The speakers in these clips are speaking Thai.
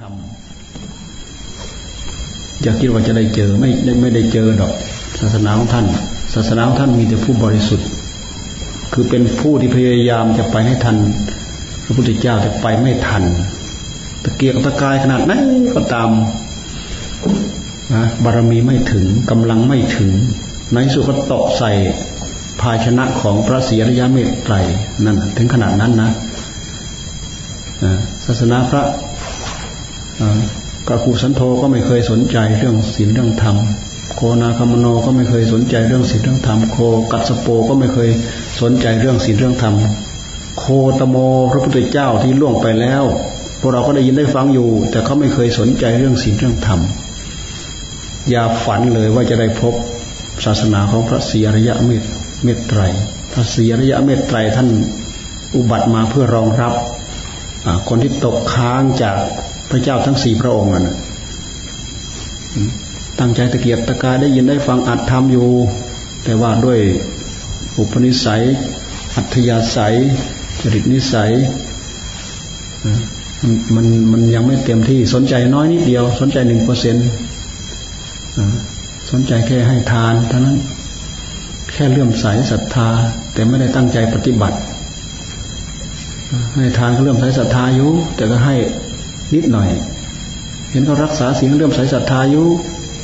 ทำอย่าคิดว่าจะได้เจอไม่ไม่ได้เจอดอก ศาสนาของท่าน ศาสนาของท่านมีแต่ผู้บริสุทธิ์ คือเป็นผู้ที่พยายามจะไปให้ทัน พระพุทธเจ้าแต่ไปไม่ทัน ตะเกียกตะกายขนาดนั้นก็ตามนะบารมีไม่ถึงกำลังไม่ถึงในสุก็ตกใส่ภาชนะของพระศรีอริยเมตไตรนั่นถึงขนาดนั้นนะศาสนาพระ กาคูสันโธก็ไม่เคยสนใจเรื่องศีลเรื่องธรรม โคนาคามโนก็ไม่เคยสนใจเรื่องศีลเรื่องธรรม โคกัสโปก็ไม่เคยสนใจเรื่องศีลเรื่องธรรม โคตโมพระพุทธเจ้าที่ล่วงไปแล้ว พวกเราก็ได้ยินได้ฟังอยู่ แต่เขาไม่เคยสนใจเรื่องศีลเรื่องธรรม อย่าฝันเลยว่าจะได้พบศาสนาของพระศรีอริยเมตเมตไตร พระศรีอริยเมตไตรท่านอุบัติมาเพื่อรองรับคนที่ตกค้างจาก พระเจ้าทั้งสี่พระองค์นั่นตั้งใจตะเกียบตะกายได้ยินได้ฟังอัดทำอยู่ แต่ว่าด้วยอุปนิสัย อัธยาศัย จริตนิสัยมันมันยังไม่เต็มที่สนใจน้อยนิดเดียว สนใจหนึ่งเปอร์เซ็นต์สนใจแค่ให้ทานเท่านั้นแค่เลื่อมใสศรัทธา แต่ไม่ได้ตั้งใจปฏิบัติให้ทานก็เลื่อมใสศรัทธาอยู่แต่ก็ให้ นิดหน่อย เห็นเขารักษาศีลเริ่มใส่ศรัทธาอยู่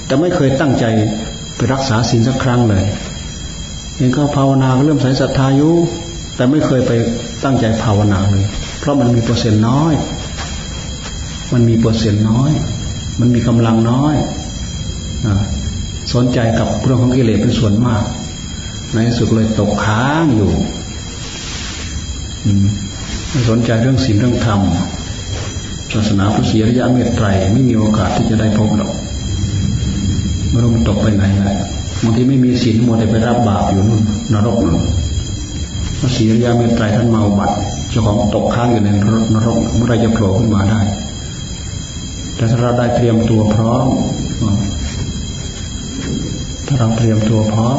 แต่ไม่เคยตั้งใจไปรักษาศีลสักครั้งเลย เห็นเขาภาวนาเริ่มใส่ศรัทธาอยู่แต่ไม่เคยไปตั้งใจภาวนาเลย เพราะมันมีเปอร์เซ็นต์น้อย มันมีเปอร์เซ็นต์น้อย มันมีกำลังน้อยสนใจกับเรื่องของกิเลสเป็นส่วนมาก ในที่สุดเลยตกค้างอยู่สนใจเรื่องศีลเรื่องธรรม ศาสนาพระศรีอริยเมตไตรไม่มีโอกาสที่จะได้พบหรอกไม่รู้มันตกไปไหนเลยบางทีไม่มีศีลมัวแต่ไปรับบาปอยู่นู่นนรกนู่นพระศรีอริยเมตไตรท่านเมาบัตรเจ้าของตกค้างอยู่ในนรกเมื่อไรจะโผล่ขึ้นมาได้ แต่ถ้าเราได้เตรียมตัวพร้อม ถ้าเราเตรียมตัวพร้อม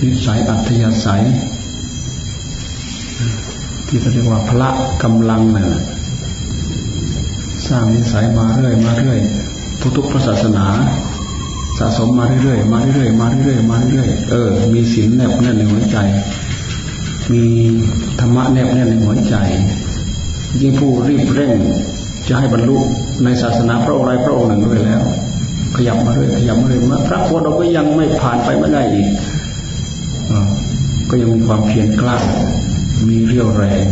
นิสัยอัธยาศัยที่เขาเรียกว่าพละกำลังนี่ย สร้างนิสัยมาเรื่อยมาเรื่อยทุกๆพระศาสนา สะสมมาเรื่อยๆมาเรื่อยๆมาเรื่อยๆมาเรื่อยๆเออ มีศีลแนบแน่นในหัวใจ มีธรรมะแนบแน่นในหัวใจ ยิ่งผู้รีบเร่ง จะให้บรรลุในศาสนาพระองค์ใดพระองค์หนึ่งด้วยแล้ว ขยับมาเรื่อยขยับมาเรื่อยมาพระโคดเราก็ยังไม่ผ่านไปไม่ได้อีกก็ยังมีความเพียรกล้ามีเรี่ยวแรง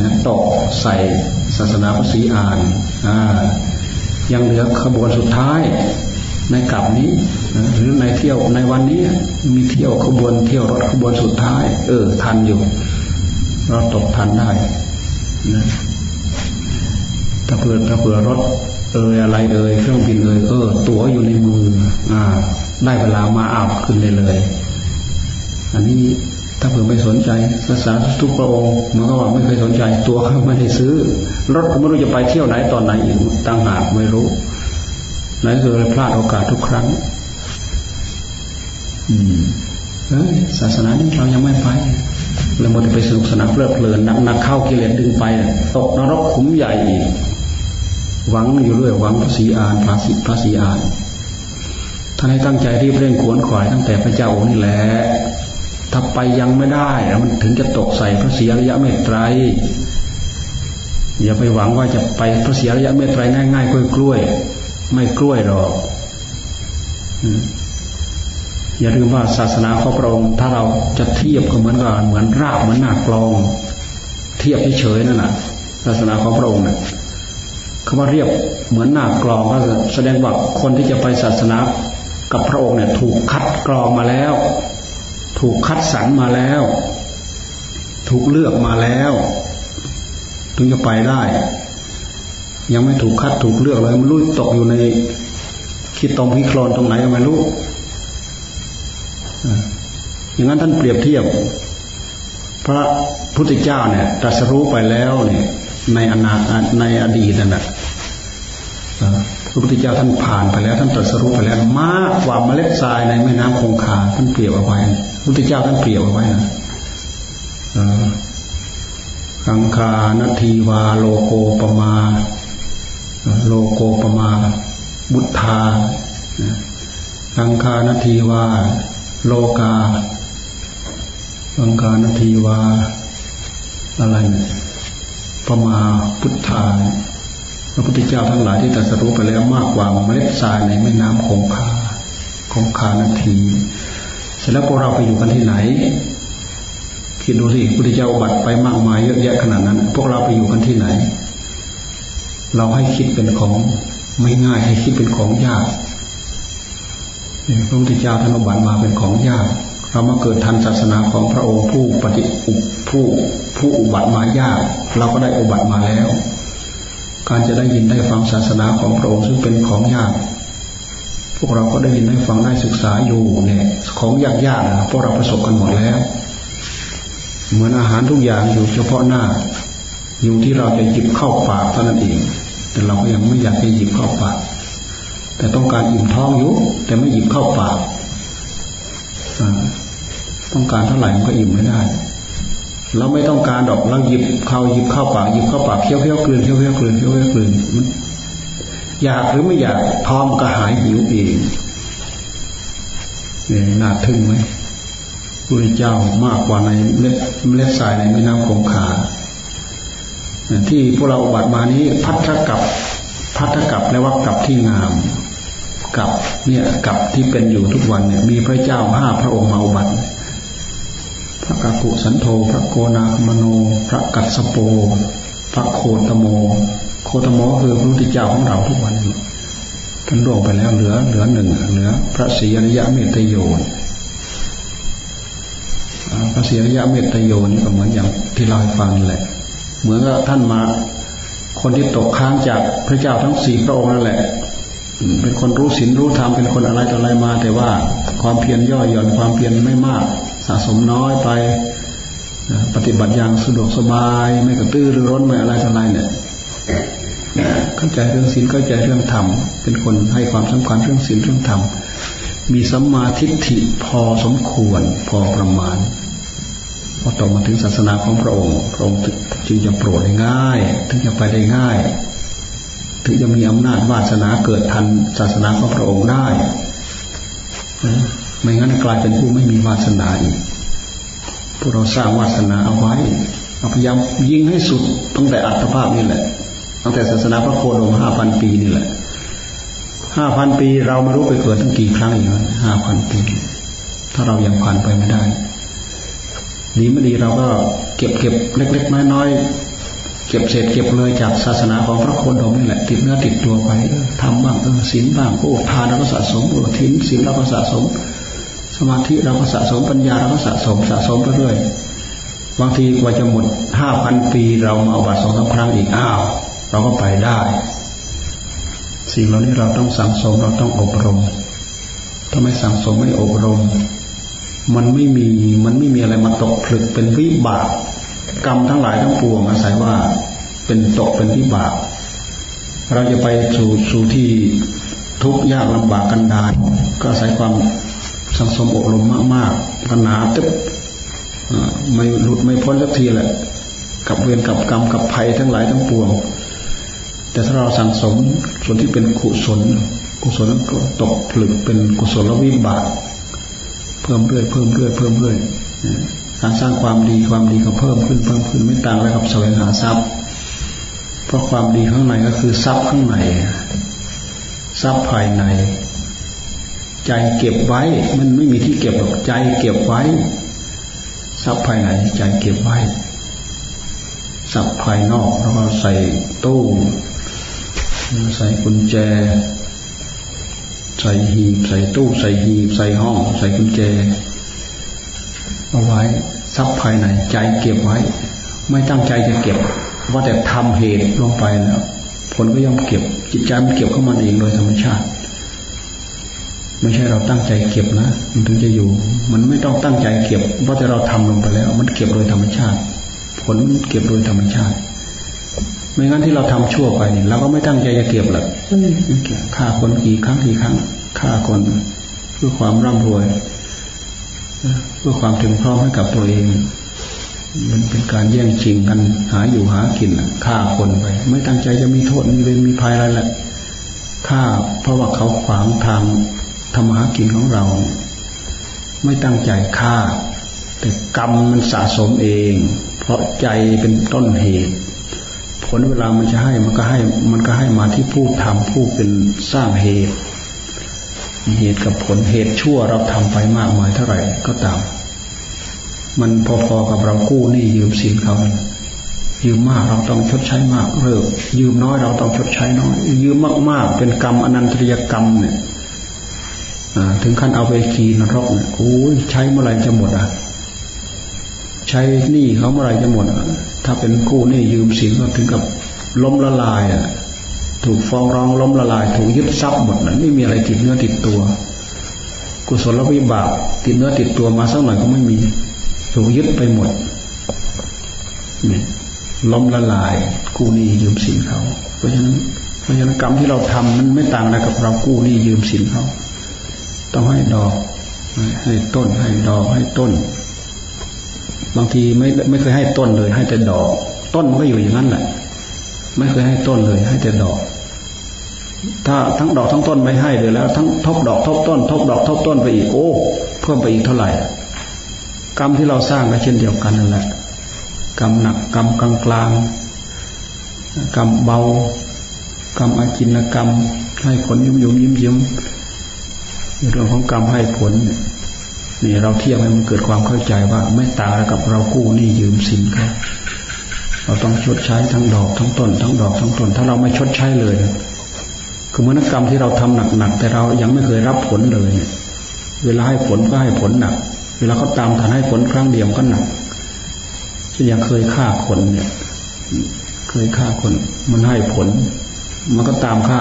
นะตกใส่ ศาสนาพระศรีอานอ่ายังเหลือขบวนสุดท้ายในกลับนี้หรือในเที่ยวในวันนี้มีเที่ยวขบวนเที่ยวรถขบวนสุดท้าย เออ ทันอยู่ เราตกทันได้นะถ้าเผื่อถ้าเผื่อรถเอออะไรเอ่ยเครื่องบินเอ่ยเออ ตั๋วอยู่ในมือ อ่า ได้เวลามาอาบขึ้นเลยเลย อันนี้ถ้าเผื่อไม่สนใจศาสนาทุกพระองค์มันก็ว่าไม่เคยสนใจ ตัวเขาไม่ได้ซื้อ รถก็ไม่รู้จะไปเที่ยวไหนตอนไหนอีกต่างหากไม่รู้นั่นคือพลาดโอกาสทุกครั้ง อืมเออศาสนานี้เรายังไม่ไปเราหมดไปสนุกสนานเพลิดเพลินนักนักเข้ากิเลสดึงไปตกนรกขุมใหญ่อีกหวังอยู่เรื่อยหวังพระศรีอานพระศีพระศรีอานท่านให้ตั้งใจรีบเร่งขวนขวายตั้งแต่พระเจ้าองค์นี่แหละถ้าไปยังไม่ได้มันถึงจะตกใส่พระเสียระยะเมตไตร อย่าไปหวังว่าจะไปพระเสียระยะเมตไตรง่ายๆกล้วยๆไม่กล้วยหรอกอย่าลืมว่าศาสนาของพระองค์ถ้าเราจะเทียบก็เหมือนกับเหมือนรากเหมือนหน้ากลอง เทียบเฉยๆนั่นแหละศาสนาของพระองค์เนี่ยคำว่าเรียบเหมือนหน้ากลองก็แสดงว่าคนที่จะไปศาสนากับพระองค์เนี่ยถูกคัดกรองมาแล้ว ถูกคัดสรรมาแล้ว ถูกเลือกมาแล้ว ถึงจะไปได้ ยังไม่ถูกคัดถูกเลือกเลยมันรู้ตกอยู่ในคิดตรงพิคลอนตรงไหนก็ไม่รู้อย่างนั้นท่านเปรียบเทียบ พระพุทธเจ้าเนี่ยตรัสรู้ไปแล้วเนี่ยในอนาคในอดีตนั่นแหละพระพุทธเจ้าท่านผ่านไปแล้ว ท่านตรัสรู้ไปแล้ว มากกว่าเมล็ดทรายในแม่น้ำคงคาท่านเปรียบเอาไว้พุทธเจ้าท่านเปรียบเอาไว้นะ ขังคานทีวาโลโกปมา โลโกปมา บุทธาอังคานทีวา โลกาอังคานทีวา อะไรปมาพุทธาพระพุทธเจ้าทั้งหลายที่ตรัสรู้ไปแล้วมากกว่าเมล็ดทรายในแม่น้ำคงคาคงคานาที เสร็จแล้วพวกเราไปอยู่กันที่ไหน คิดดูสิพุทธเจ้าบัตรไปมากมายเยอะแยะขนาดนั้น พวกเราไปอยู่กันที่ไหน เราให้คิดเป็นของไม่ง่ายให้คิดเป็นของยากพระพุทธเจ้าท่านอุบัติมาเป็นของยาก เรามาเกิดทันศาสนาของพระองค์ผู้ปฏิอุผู้ผู้อุบัติมายาก เราก็ได้อุบัติมาแล้ว การจะได้ยินได้ฟังศาสนาของพระองค์ซึ่งเป็นของยากพวกเราก็ได้ยินได้ฟังได้ศึกษาอยู่เนี่ย ของยากๆนะพวกเราประสบกันหมดแล้ว เหมือนอาหารทุกอย่างอยู่เฉพาะหน้า อยู่ที่เราจะหยิบเข้าปากเท่านั้นเอง แต่เราก็ยังไม่อยากจะหยิบเข้าปาก แต่ต้องการอิ่มท้องอยู่แต่ไม่หยิบเข้าปากต้องการเท่าไหร่มันก็อิ่มไม่ได้ เราไม่ต้องการดอกเราหยิบเข้าหยิบเข้าปากหยิบเข้าปากเคี้ยวเคี้ยวกลืนเคี้ยวเคี้ยวกลืนเคี้ยวเคี้ยวกลืนมันอยากหรือไม่อยากท้องก็หายหิวเองน่าทึ่งไหม พระเจ้ามากกว่าในเล็ดเล็ดสายในแม่น้ำคงคาที่พวกเราบัตรมานี้พัทธกับพัทธกับแปลว่ากับที่งามกับเนี่ยกับที่เป็นอยู่ทุกวันเนี่ย มีพระเจ้าห้าพระองค์มาอุบัติพระกากุสันโธพระโกนาคมโน พระกัสสโป พระโคตโม โคตโมคือพระพุทธเจ้าของเราทุกวันท่านล่วงไปแล้วเหลือ เหลือหนึ่งเหลือ พระศรีอริยะเมตโยน พระศรีอริยะเมตโยนี่ก็เหมือนอย่างที่เราให้ฟังแหละ เหมือนกับท่านมา คนที่ตกค้างจากพระเจ้าทั้งสี่พระองค์นั่นแหละ เป็นคนรู้ศีลรู้ธรรมเป็นคนอะไรต่ออะไรมา แต่ว่าความเพียรย่อหย่อนความเพียรไม่มากสะสมน้อยไป ปฏิบัติอย่างสะดวกสบายไม่กระตือรือร้นไม่อะไรต่ออะไรเนี่ยเข้าใจเรื่องศีลเข้าใจเรื่องธรรมเป็นคนให้ความสำคัญเรื่องศีลเรื่องธรรมมีสัมมาทิฏฐิพอสมควรพอประมาณ พอต่อมาถึงศาสนาของพระองค์ พระองค์จึงจะโปรดได้ง่าย ถึงจะไปได้ง่าย ถึงจะมีอำนาจวาสนาเกิดทันศาสนาของพระองค์ได้ ไม่งั้นกลายเป็นผู้ไม่มีวาสนาอีก พวกเราสร้างวาสนาเอาไว้พยายามยิงให้สุดตั้งแต่อัตภาพนี่แหละ ตั้งแต่ศาสนาพระโคดมห้าพันปีนี่แหละห้าพันปีเราไม่รู้ไปเกิดตั้งกี่ครั้งอีกห้าพันปี ถ้าเรายังผ่านไปไม่ได้ ดีไม่ดีเราก็เก็บเก็บเล็ก ๆ น้อยเก็บเศษเก็บเลยจากศาสนาของพระโคดมนี่แหละติดเนื้อติดตัวไปทำบ้างเออศีลบ้างโอ้ทานเราก็สะสมโอ้ทิ้งศีลเราก็สะสม สมาธิเราก็สะสมปัญญาเราก็สะสมสะสมไปเรื่อยบางทีกว่าจะหมดห้าพันปีเรามาเอาบัตสองสาครั้งอีกอ้าว เราก็ไปได้ สิ่งเหล่านี้เราต้องสังสมเราต้องอบรมถ้าไม่สังสมไม่อบรม มันไม่มีมันไม่มีอะไรมาตกผลึกเป็นวิบากกรรมทั้งหลายทั้งปวงอาศัยว่าเป็นตกเป็นวิบาก เราจะไปสู่สู่ที่ทุกข์ยากลำบากกันดารก็อาศัยความสังสมอบรมมากๆปัญหาตึ๊บไม่หลุดไม่พ้นสักทีแหละ กับเวรกับกรรมกับภัยทั้งหลายทั้งปวง แต่ถ้าเราสังสมส่วนที่เป็นกุศลกุศลก็ตกผลึกเป็นกุศลวิบาก พิ่มเรื่อยเพิ่มเรื่อยเพิ่มเรื่อยการสร้างความดีความดีก็เพิ่มขึ้นเพิ่มขึ้นไม่ต่างอะไรกับแสวงหาทรัพย์ เพราะความดีข้างในก็คือทรัพย์ข้างในทรัพย์ภายใน ใจเก็บไว้ มันไม่มีที่เก็บหรอกใจเก็บไว้ ทรัพย์ภายในใจเก็บไว้ทรัพย์ภายนอกแล้วก็ใส่ตู้ใส่กุญแจ ใส่หีบใส่ตู้ใส่หีบใส่ห้อง ใส่กุญแจเอาไว้ทรัพย์ภายในใจเก็บไว้ ไม่ตั้งใจจะเก็บ ว่าแต่ทำเหตุลงไปแล้วผลก็ย่อมเก็บ จิตใจมันเก็บเข้ามาเองโดยธรรมชาติ ไม่ใช่เราตั้งใจเก็บนะมันถึงจะอยู่ มันไม่ต้องตั้งใจเก็บว่าแต่เราทำลงไปแล้ว มันเก็บโดยธรรมชาติ ผลเก็บโดยธรรมชาติ ไม่งั้นที่เราทำชั่วไปนี่เราก็ไม่ตั้งใจจะเก็บหรอกฆ่าคนกี่ครั้งกี่ครั้งฆ่าคนเพื่อความร่ำรวยเพื่อความถึงพร้อมให้กับตัวเอง มันเป็นการแย่งชิงกันหาอยู่หากินฆ่าคนไป ไม่ตั้งใจจะมีโทษมีเวรมีภัยอะไรแหละฆ่าเพราะว่าเขาขวางทางทำหากินของเรา ไม่ตั้งใจฆ่า แต่กรรมมันสะสมเอง เพราะใจเป็นต้นเหตุ ผลเวลามันจะให้มันก็ให้มันก็ให้มาที่ผู้ทำผู้เป็นสร้างเหตุ เหตุกับผลเหตุชั่วเราทำไปมากมายเท่าไหร่ก็ตาม มันพอๆกับเรากู้หนี้ยืมสินเขายืมมากเราต้องชดใช้มากเลิกยืมน้อยเราต้องชดใช้น้อย ยืมมากๆ เป็นกรรมอนันตริยกรรมเนี่ยถึงขั้นเอาไปกีนรกเนี่ยโอ้ยใช้เมื่อไรจะหมดอะ ใช้หนี้เขาเมื่อไรจะหมดอะ ถ้าเป็นกู้หนี้ยืมสินก็ถึงกับล้มละลายอะ ถูกฟ้องร้องล้มละลาย ถูกยึดทรัพย์หมดนั้นไม่มีอะไรติดเนื้อติดตัว กุศลวิบากติดเนื้อติดตัวมาสักหน่อยก็ไม่มี ถูกยึดไปหมดเนี่ยล้มละลาย กู้หนี้ยืมสินเขา เพราะฉะนั้นเพราะฉะนั้นกรรมที่เราทำมันไม่ต่างอะไรกับเรากู้หนี้ยืมสินเขา ต้องให้ดอก ให้ต้นให้ดอกให้ต้น บางทีไม่ไม่เคยให้ต้นเลย ให้แต่ดอก ต้นมันก็อยู่อย่างนั้นแหละ ไม่เคยให้ต้นเลย ให้แต่ดอก ถ้าทั้งดอกทั้งต้นไม่ให้เลยแล้ว ทั้งทบดอกทบต้น ทบดอกทบต้นไปอีกโอ้เพิ่มไปอีกเท่าไหร่ กรรมที่เราสร้างก็เช่นเดียวกันนั่นแหละกรรมหนักกรรมกลางกลางกรรมเบากรรมอาจินกรรม ให้ผลยุ่มยุ่มยิ้มยิ้มเรื่องของกรรมให้ผลนี่ เราเทียบให้มันเกิดความเข้าใจว่าไม่ต่างกับเรากู้หนี้ยืมสินเขาเราต้องชดใช้ทั้งดอกทั้งต้นทั้งดอกทั้งต้น ถ้าเราไม่ชดใช้เลยคือมนกรรมที่เราทำหนักๆแต่เรายังไม่เคยรับผลเลย เวลาให้ผลก็ให้ผลหนัก เวลาเขาตามทันให้ผลครั้งเดียวก็หนักช่นอย่างเคยฆ่าคนเนี่ย เคยฆ่าคน มันให้ผล มันก็ตามฆ่า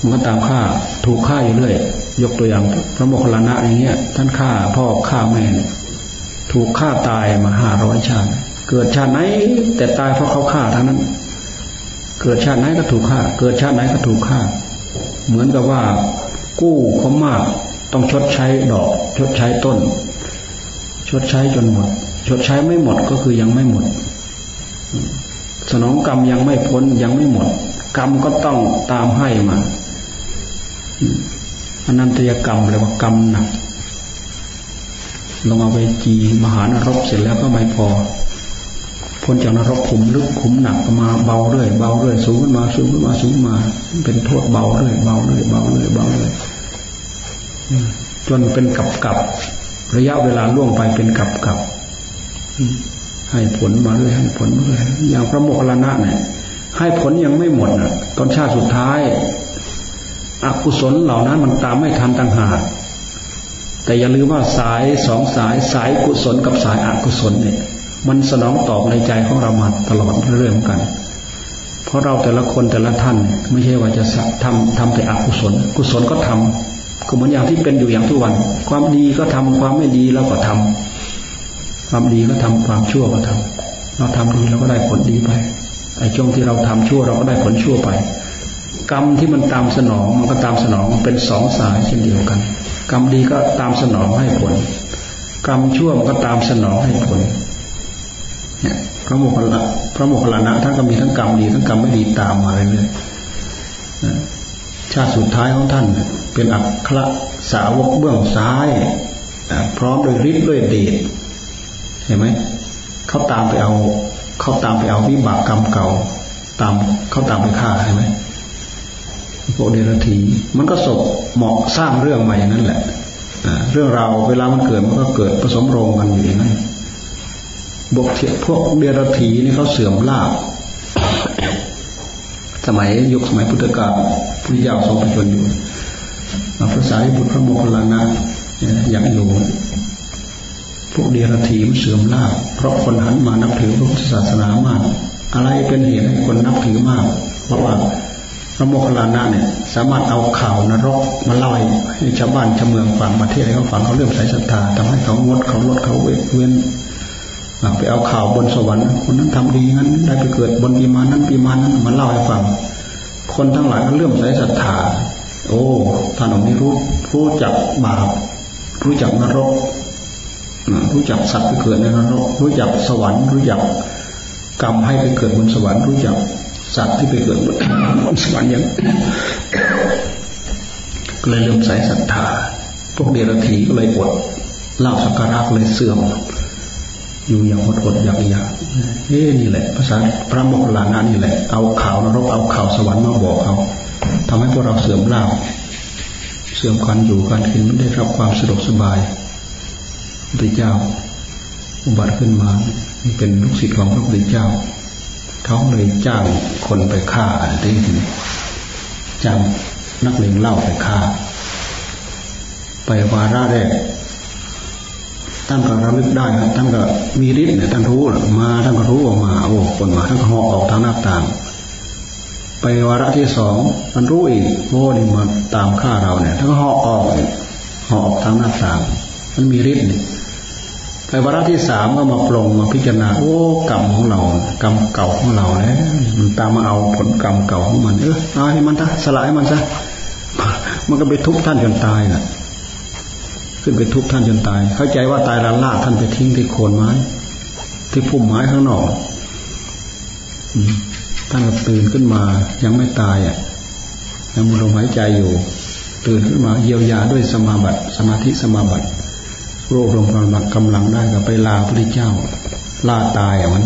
มันก็ตามฆ่า ถูกฆ่าอยู่เรื่อย ยกตัวอย่างพระโมคคัลลานะอย่างเงี้ย ท่านฆ่าพ่อฆ่าแม่ถูกฆ่าตายมาห้าร้อยชาติ เกิดชาติไหน แต่ตายเพราะเขาฆ่าทั้งนั้น เกิดชาติไหนก็ถูกฆ่า เกิดชาติไหนก็ถูกฆ่า เหมือนกับว่ากู้เขามากต้องชดใช้ดอก ชดใช้ต้น ชดใช้จนหมด ชดใช้ไม่หมดก็คือยังไม่หมด สนองกรรมยังไม่พ้นยังไม่หมด กรรมก็ต้องตามให้มา อนันตยกรรมเรียกว่ากรรมหนักลงเอาไปจีมหานรกเสร็จแล้วก็ไม่พอพ้นจากนรกขุมลึกขุมหนักมาเบาเรื่อยเบาเรื่อยสูงขึ้นมาสูงขึ้นมาสูงมา เป็นโทษเบาเรื่อยเบาเรื่อยเบาเรื่อยเบาเรื่อยจนเป็นกับกับระยะเวลาล่วงไปเป็นกับกับให้ผลมาเรื่อยให้ผลมาเรื่อยอย่างพระโมคคัลลานะเนี่ยให้ผลยังไม่หมดนะตอนชาติสุดท้าย อกุศลเหล่านั้นมันตามไม่ทันต่างหากแต่อย่าลืมว่าสายสองสายสายกุศลกับสายอกุศลเนี่ย มันสนองตอบในใจของเรามาตลอดเรื่องกัน เพราะเราแต่ละคนแต่ละท่านไม่ใช่ว่าจะทำทำแต่อกุศล กุศลก็ทำก็เหมือนอย่างที่เป็นอยู่อย่างทุกวัน ความดีก็ทำความไม่ดีเราก็ทำความดีก็ทำความชั่วก็ทำเราทำดีเราก็ได้ผลดีไปไอ้ช่วงที่เราทำชั่วเราก็ได้ผลชั่วไป กรรมที่มันตามสนองมันก็ตามสนองเป็นสองสายเช่นเดียวกัน กรรมดีก็ตามสนองให้ผล กรรมชั่วมันก็ตามสนองให้ผลเนี่ยพระโมคคัลลาพระโมคคัลลานะท่านก็มีทั้งกรรมดีทั้งกรรมไม่ดีตามมาเรื่อยๆชาติสุดท้ายของท่านเป็นอัครสาวกเบื้องซ้ายพร้อมด้วยฤทธิ์ด้วยเดชเห็นไหมเขาตามไปเอา เขาตามไปเอาวิบากกรรมเก่า ตามเขาตามไปฆ่าใช่ไหม พวกเดรัจฉีมันก็ศพเหมาะสร้างเรื่องใหม่างนั่นแหละเรื่องราวเวลามันเกิดมันก็เกิดผสมโรงกันอยู่อย่างนั้นบกพวกเดรัจฉีนี่เขาเสื่อมลาบสมัยยุคสมัยพุทธกาลพุทธยาทรงประชนอยู่พระสารีบุตรพระโมคคัลลานะยังอยู่พวกเดียรถีมเสื่อมลาภเพราะคนหันมานับถือพระพุทธศาสนามาก อะไรเป็นเหตุให้คนนับถือมาก เพราะว่า ระโมคคัลลานะเนี่ย สามารถเอาข่าวนรกมาเล่าให้ชาวบ้านชาวเมืองฟังประเทศให้เขาฟังเขาเริ่มใส่ศรัทธาทำให้เขางดเขาลดเขาเว้นไปเอาข่าวบนสวรรค์คนนั้นทำดีงั้นได้ไปเกิดบนปีมานั้นปีมานั้นมาเล่าให้ฟัง คนทั้งหลายก็เริ่มใส่ศรัทธาโอ้ท่านองค์นี้รู้รู้จักบาปรู้จักนรกรู้จักสัตว์ไปเกิดในนรก รู้จักสวรรค์ รู้จักกรรมให้ไปเกิดบนสวรรค์ รู้จัก สัตว์ที่ไปเกิดบนสวรรค์ยังก็เลยเริ่มใส่ศรัทธา พวกเดรัจฉีก็เลยอดเล่าสักการะเลยเสื่อม อยู่อย่างอดอดอยากอยากเอ้นี่แหละ ภาษาพระโมคคัลลานะนี่แหละ เอาข่าวนรกเอาข่าวสวรรค์มาบอกเขาทำให้พวกเราเสื่อมลาเสื่อมการอยู่การกินไม่ได้รับความสะดวกสบายพระเจ้า อุบัติขึ้นมาเป็นลูกศิษย์ของพระพุทธเจ้า เขาเลยจ้างคนไปฆ่าอะไรที่นี่จ้างนักเลงเล่าไปฆ่า ไปวาระแรกท่านก็ระลึกได้ครับท่านก็มีฤทธิ์เนี่ยท่านรู้มาท่านก็รู้ออกมาโอ้คนมาท่านก็หอออกทางหน้าต่าง ไปวาระที่สองท่านรู้อีกโอ้นี่มาตามฆ่าเราเนี่ยท่านก็หอออกหอออกทางหน้าต่าง มันมีฤทธิ์เนี่ย ไปวาระที่สามก็มาปรงมาพิจารณาโอ้กรรมของเรา กรรมเก่าของเราแล้วมันตามมาเอาผลกรรมเก่าของมัน เออเอาให้มันซะสลายมันซะมันก็ไปทุบท่านจนตายน่ะ ขึ้นไปทุบท่านจนตาย เข้าใจว่าตายแล้วลากท่านไปทิ้งที่โคนไม้ ที่พุ่มไม้ข้างนอกท่านก็ตื่นขึ้นมา ยังไม่ตายอะยังมีลมหายใจอยู่ ตื่นขึ้นมาเยียวยาด้วยสมาบัติ สมาธิสมาบัติ รวบรวมกำลังกำลังได้ก็ไปลาพระเจ้าลาตายอะมัน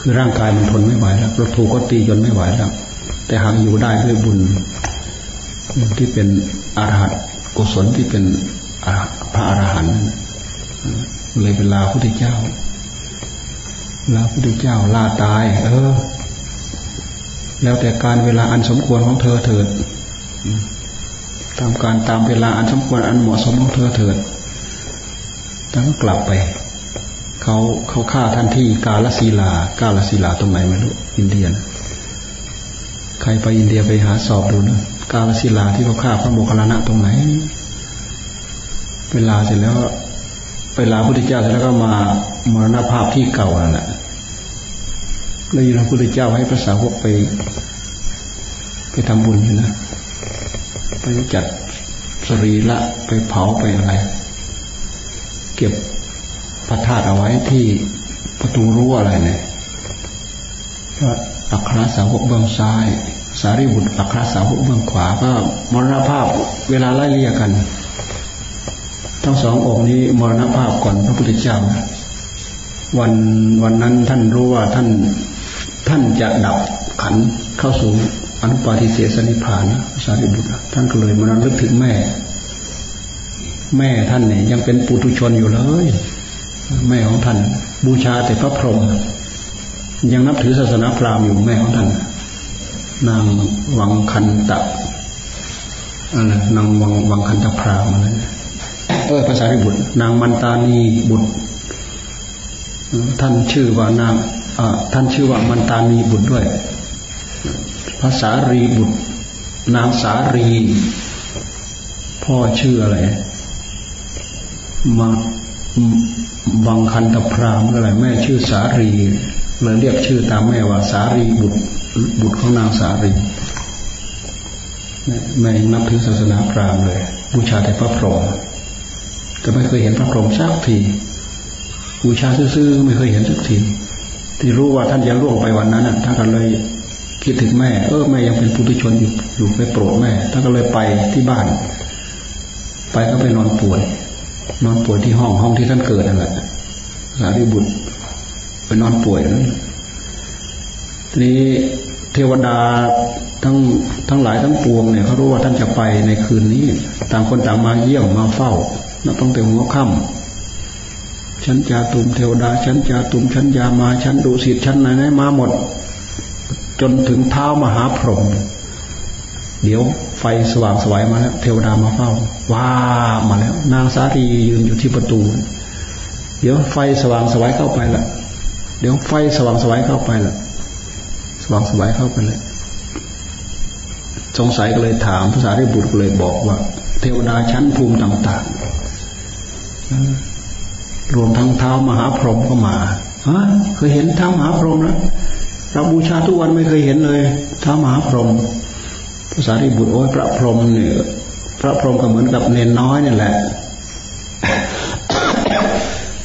คือร่างกายมันทนไม่ไหวแล้วเราถูกก็ตีจนไม่ไหวแล้ว แต่หากอยู่ได้ด้วยบุญที่เป็นอรหัตกุศลที่เป็นพระอรหันต์เลยเป็นลาพระเจ้าลาพระเจ้าลาตาย เออ แล้วแต่การเวลาอันสมควรของเธอเถิดตามการตามเวลาอันสมควรอันเหมาะสมของเธอเถิด ท่านกลับไป เขาเขาฆ่าท่านที่กาลสีลากาลสีลาตรงไหนไม่รู้อินเดียนใครไปอินเดียไปหาสอบดูนะกาลสีลาที่เขาฆ่าพระโมคคัลลานะตรงไหน เวลาเสร็จแล้วเวลาพุทธเจ้าเสร็จแล้วก็มามรณภาพที่เก่านั่นแหละแล้วอยู่พระพุทธเจ้าให้ภาษาวกไป ไปทำบุญนะไปจัดสรีละไปเผาไปอะไร เก็บพระธาตุเอาไว้ที่ประตูรั้วอะไรเนี่ยก็อัครสาวกเบื้องซ้าย สารีบุตรอัครสาวกเบื้องขวา ก็มรณภาพเวลาไล่เลี่ยกัน ทั้งสององค์นี้มรณภาพก่อนพระพุทธเจ้า วันวันนั้นท่านรู้ว่าท่านท่านจะดับขันเข้าสู่อนุปาทิเสสนิพานนะสารีบุตร ท่านก็เลยมาระลึกถึงแม่ แม่ท่านเนี่ยยังเป็นปุถุชนอยู่เลย แม่ของท่าน บูชาแต่พระพรหมยังนับถือศาสนาพราหมณ์อยู่แม่ของท่าน นางวังคันตะอะไรนางวังวังคันตะพราหมณ์อะไรเออภาษาริบุตร นางมันตานีบุตร ท่านชื่อว่านางท่านชื่อว่ามันตานีบุตรด้วยภาษารีบุตร นางสารี พ่อชื่ออะไร มาบางคันตพรามอะไรแม่ชื่อสารีเลยเรียกชื่อตามแม่ว่าสารีบุตรบุตรของนางสารีแม่นับถือศาสนาพราหมณ์เลยบูชาแต่พระพรหมแต่ไม่เคยเห็นพระพรหมสักทีบูชาซื่อๆไม่เคยเห็นสักทีที่รู้ว่าท่านจะล่วงไปวันนั้นท่านก็เลยคิดถึงแม่ เออแม่ยังเป็นปุถุชนอยู่อยู่ไปโปรดแม่ท่านก็เลยไปที่บ้าน ไปก็ไปนอนป่วย นอนป่วยที่ห้องห้องที่ท่านเกิดนั่นแหละสารีบุตรไปนอนป่วยนั้นทีนี้เทวดาทั้งทั้งหลายทั้งปวงเนี่ยเขารู้ว่าท่านจะไปในคืนนี้ ต่างคนต่างมาเยี่ยมมาเฝ้านับตั้งแต่หัวค่ำชั้นจาตุมเทวดาชั้นจาตุมชั้นยามาชั้นดุสิตชั้นไหนไหนมาหมด จนถึงเท้ามหาพรหม เดี๋ยวไฟสว่างสวยมาแล้วเทวดามาเฝ้าว้ามาแล้ว นางสารียืนอยู่ที่ประตู เดี๋ยวไฟสว่างสวยเข้าไปละเดี๋ยวไฟสว่างสวยเข้าไปละสว่างสวยเข้าไปเลยสงสัยก็เลยถามภาษาที่บุตรเลยบอกว่า เทวดาชั้นภูมิต่างๆรวมทั้งเท้ามหาพรหมก็มาฮะเคยเห็นเท้ามหาพรหมแล้วเราบูชาทุกวันไม่เคยเห็นเลยเท้ามหาพรหม ภาษาที่บุตรโอ้ยพระพรหมเนี่ยพระพรหมก็เหมือนกับเนนน้อยนี่แหละ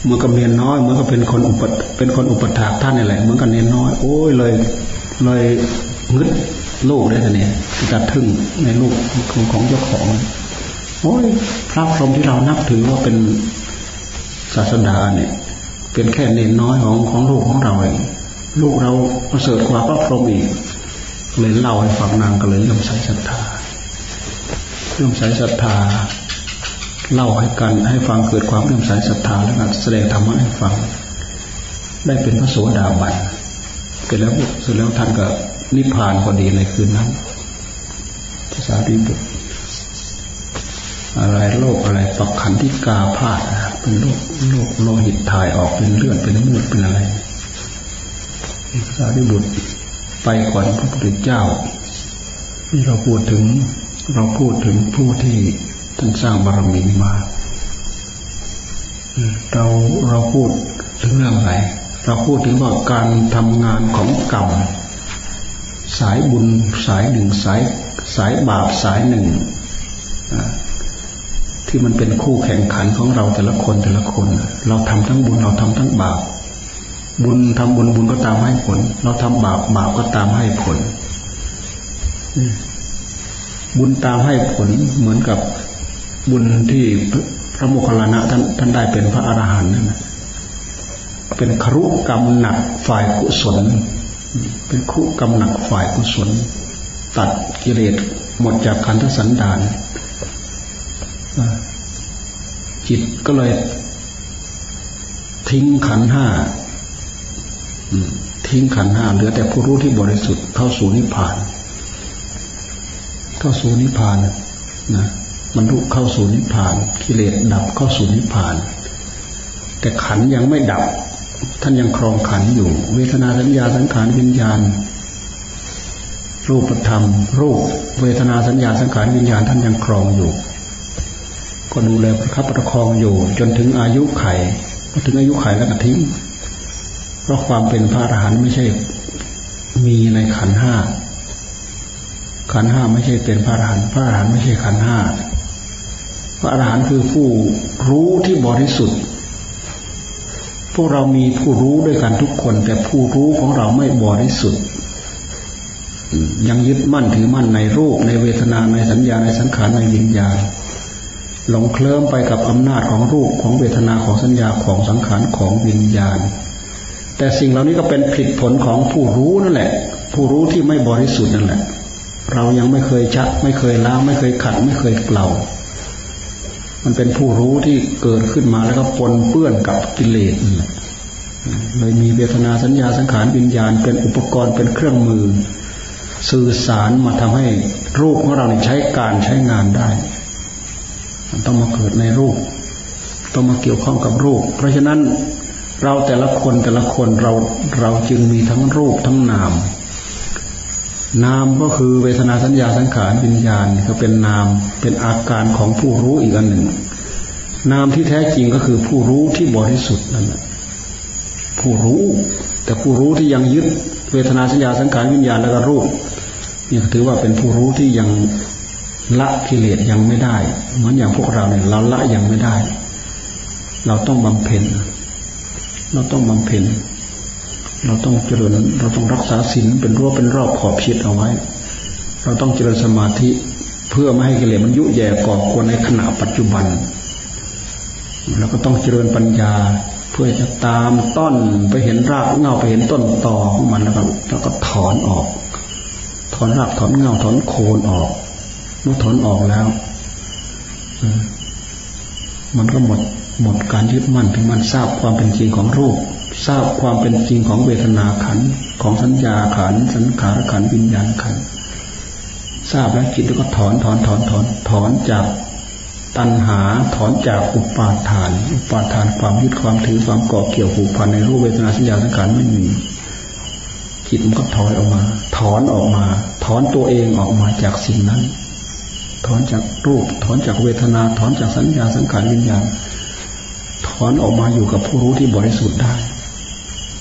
เหมือนกับเนนน้อยเหมือนกับเป็นคนอุปเป็นคนอุปถากท่านนี่แหละเหมือนกับเนนน้อย โอ้ยเลยเลยงึดลูกได้แต่เนี่ยจะทึ่งในลูกของของเจ้าของโอ้ยพระพรหมที่เรานับถือว่าเป็นศาสดาเนี่ย เป็นแค่เนนน้อยของของลูกของเราเองลูกเราประเสริฐกว่าพระพรหมอีก เลยเล่าให้ฟังนางก็เลยเริ่มใส่ศรัทธาเริ่มใส่ศรัทธา เล่าให้กันให้ฟังเกิดความเริ่มใส่ศรัทธาแล้วก็แสดงธรรมะให้ฟัง ได้เป็นพระโสดาบันเสร็จแล้วเสร็จแล้วท่านก็นิพพานพอดีในคืนนั้นภาษาดีบุตรอะไรโรคอะไรปักขันที่กาพาดเป็นโรคโรคโลหิตถ่ายออกเป็นเลือดเป็นเลือดเป็นอะไรภาษาดีบุตร ไปก่อนพระพุทธเจ้านี่เราพูดถึงเราพูดถึงผู้ที่ท่านสร้างบารมีมาเราเราพูดถึงเรื่องอะไรเราพูดถึงว่าการทำงานของกรรมสายบุญสายหนึ่งสายสายบาปสายหนึ่งที่มันเป็นคู่แข่งขันของเราแต่ละคนแต่ละคน เราทำทั้งบุญเราทำทั้งบาป บุญทำบุญบุญก็ตามให้ผล เราทำบาปบาปก็ตามให้ผล บุญตามให้ผลเหมือนกับบุญที่พระโมคคัลลานะท่านท่านได้เป็นพระอรหันต์นั่นเป็นครุกรรมหนักฝ่ายกุศล เป็นครุกรรมหนักฝ่ายกุศล ตัดกิเลสหมดจากขันธสันดานจิตก็เลยทิ้งขันห้า ทิ้งขันห้าเหลือแต่ผู้รู้ที่บริสุทธิ์เข้าสู่นิพพาน เข้าสู่นิพพานนะบรรลุเข้าสู่นิพพาน กิเลสดับเข้าสู่นิพพาน แต่ขันยังไม่ดับ ท่านยังครองขันอยู่ เวทนาสัญญาสังขารวิญญาณ รูปธรรม รูป เวทนาสัญญาสังขารวิญญาณท่านยังครองอยู่ ก็ดูแลประคับประคองอยู่ จนถึงอายุไขพอถึงอายุไขแล้วก็ทิ้ง เพราะความเป็นพระอรหันต์ไม่ใช่มีในขันห้า ขันห้าไม่ใช่เป็นพระอรหันต์พระอรหันต์ไม่ใช่ขันห้า พระอรหันต์คือผู้รู้ที่บริสุทธิ์ พวกเรามีผู้รู้ด้วยกันทุกคน แต่ผู้รู้ของเราไม่บริสุทธิ์ยังยึดมั่นถือมั่นในรูปในเวทนาในสัญญาในสังขารในวิญญาณหลงเคลิ้มไปกับอำนาจของรูปของเวทนาของสัญญาของสังขารของวิญญาณ แต่สิ่งเหล่านี้ก็เป็นผลผลของผู้รู้นั่นแหละ ผู้รู้ที่ไม่บริสุทธิ์นั่นแหละ เรายังไม่เคยชัก ไม่เคยล้างไม่เคยขัด ไม่เคยเกลามันเป็นผู้รู้ที่เกิดขึ้นมาแล้วก็ปนเปื้อนกับกิเลสเลยมีเวทนาสัญญาสังขารวิญญาณ เป็นอุปกรณ์เป็นเครื่องมือ สื่อสารมาทำให้รูปของเราใช้การใช้งานได้ มันต้องมาเกิดในรูป ต้องมาเกี่ยวข้องกับรูป เพราะฉะนั้น เราแต่ละคนแต่ละคนเราเราจึงมีทั้งรูปทั้งนาม นามก็คือเวทนาสัญญาสังขารวิญญาณก็เป็นนามเป็นอาการของผู้รู้อีกอันหนึ่ง นามที่แท้จริงก็คือผู้รู้ที่บริสุทธิ์นั่นแหละผู้รู้ แต่ผู้รู้ที่ยังยึด เวทนาสัญญาสังขารวิญญาณแล้วก็รูปนี่ถือว่าเป็นผู้รู้ที่ยังละกิเลสยังไม่ได้ เหมือนอย่างพวกเราเนี่ยเราละยังไม่ได้ เราต้องบำเพ็ญ เราต้องบำเพ็ญเราต้องเจริญเราต้องรักษาศีลเป็นรั้วเป็นรอบขอบชิดเอาไว้ เราต้องเจริญสมาธิเพื่อไม่ให้กิเลสมันยุแย่ก่อกวนในขณะปัจจุบันแล้วก็ต้องเจริญปัญญา เพื่อจะตามต้นไปเห็นรากเงาไปเห็นต้นตอของมันแล้วก็แล้วก็ถอนออก ถอนรากถอนเงาถอนโคนออก เมื่อถอนออกแล้วมันก็หมด หมดการยึดมั่นถึงมันทราบความเป็นจริงของรูป ทราบความเป็นจริงของเวทนาขันของสัญญาขันสังขารขันวิญญาณขันทราบแล้วจิตก็ถอนถอนถอนถอนถอนจากตัณหาถอนจากอุปาทาน อุปาทานความยึดความถือความเกาะเกี่ยวผูกพันในรูปเวทนาสัญญาสังขารไม่มีจิตมันก็ถอยออกมา ถอนออกมา ถอนตัวเองออกมาจากสิ่งนั้น ถอนจากรูป ถอนจากเวทนา ถอนจากสัญญาสังขารวิญญาณ อนออกมาอยู่กับผู้รู้ที่บริสุทธิ์ได้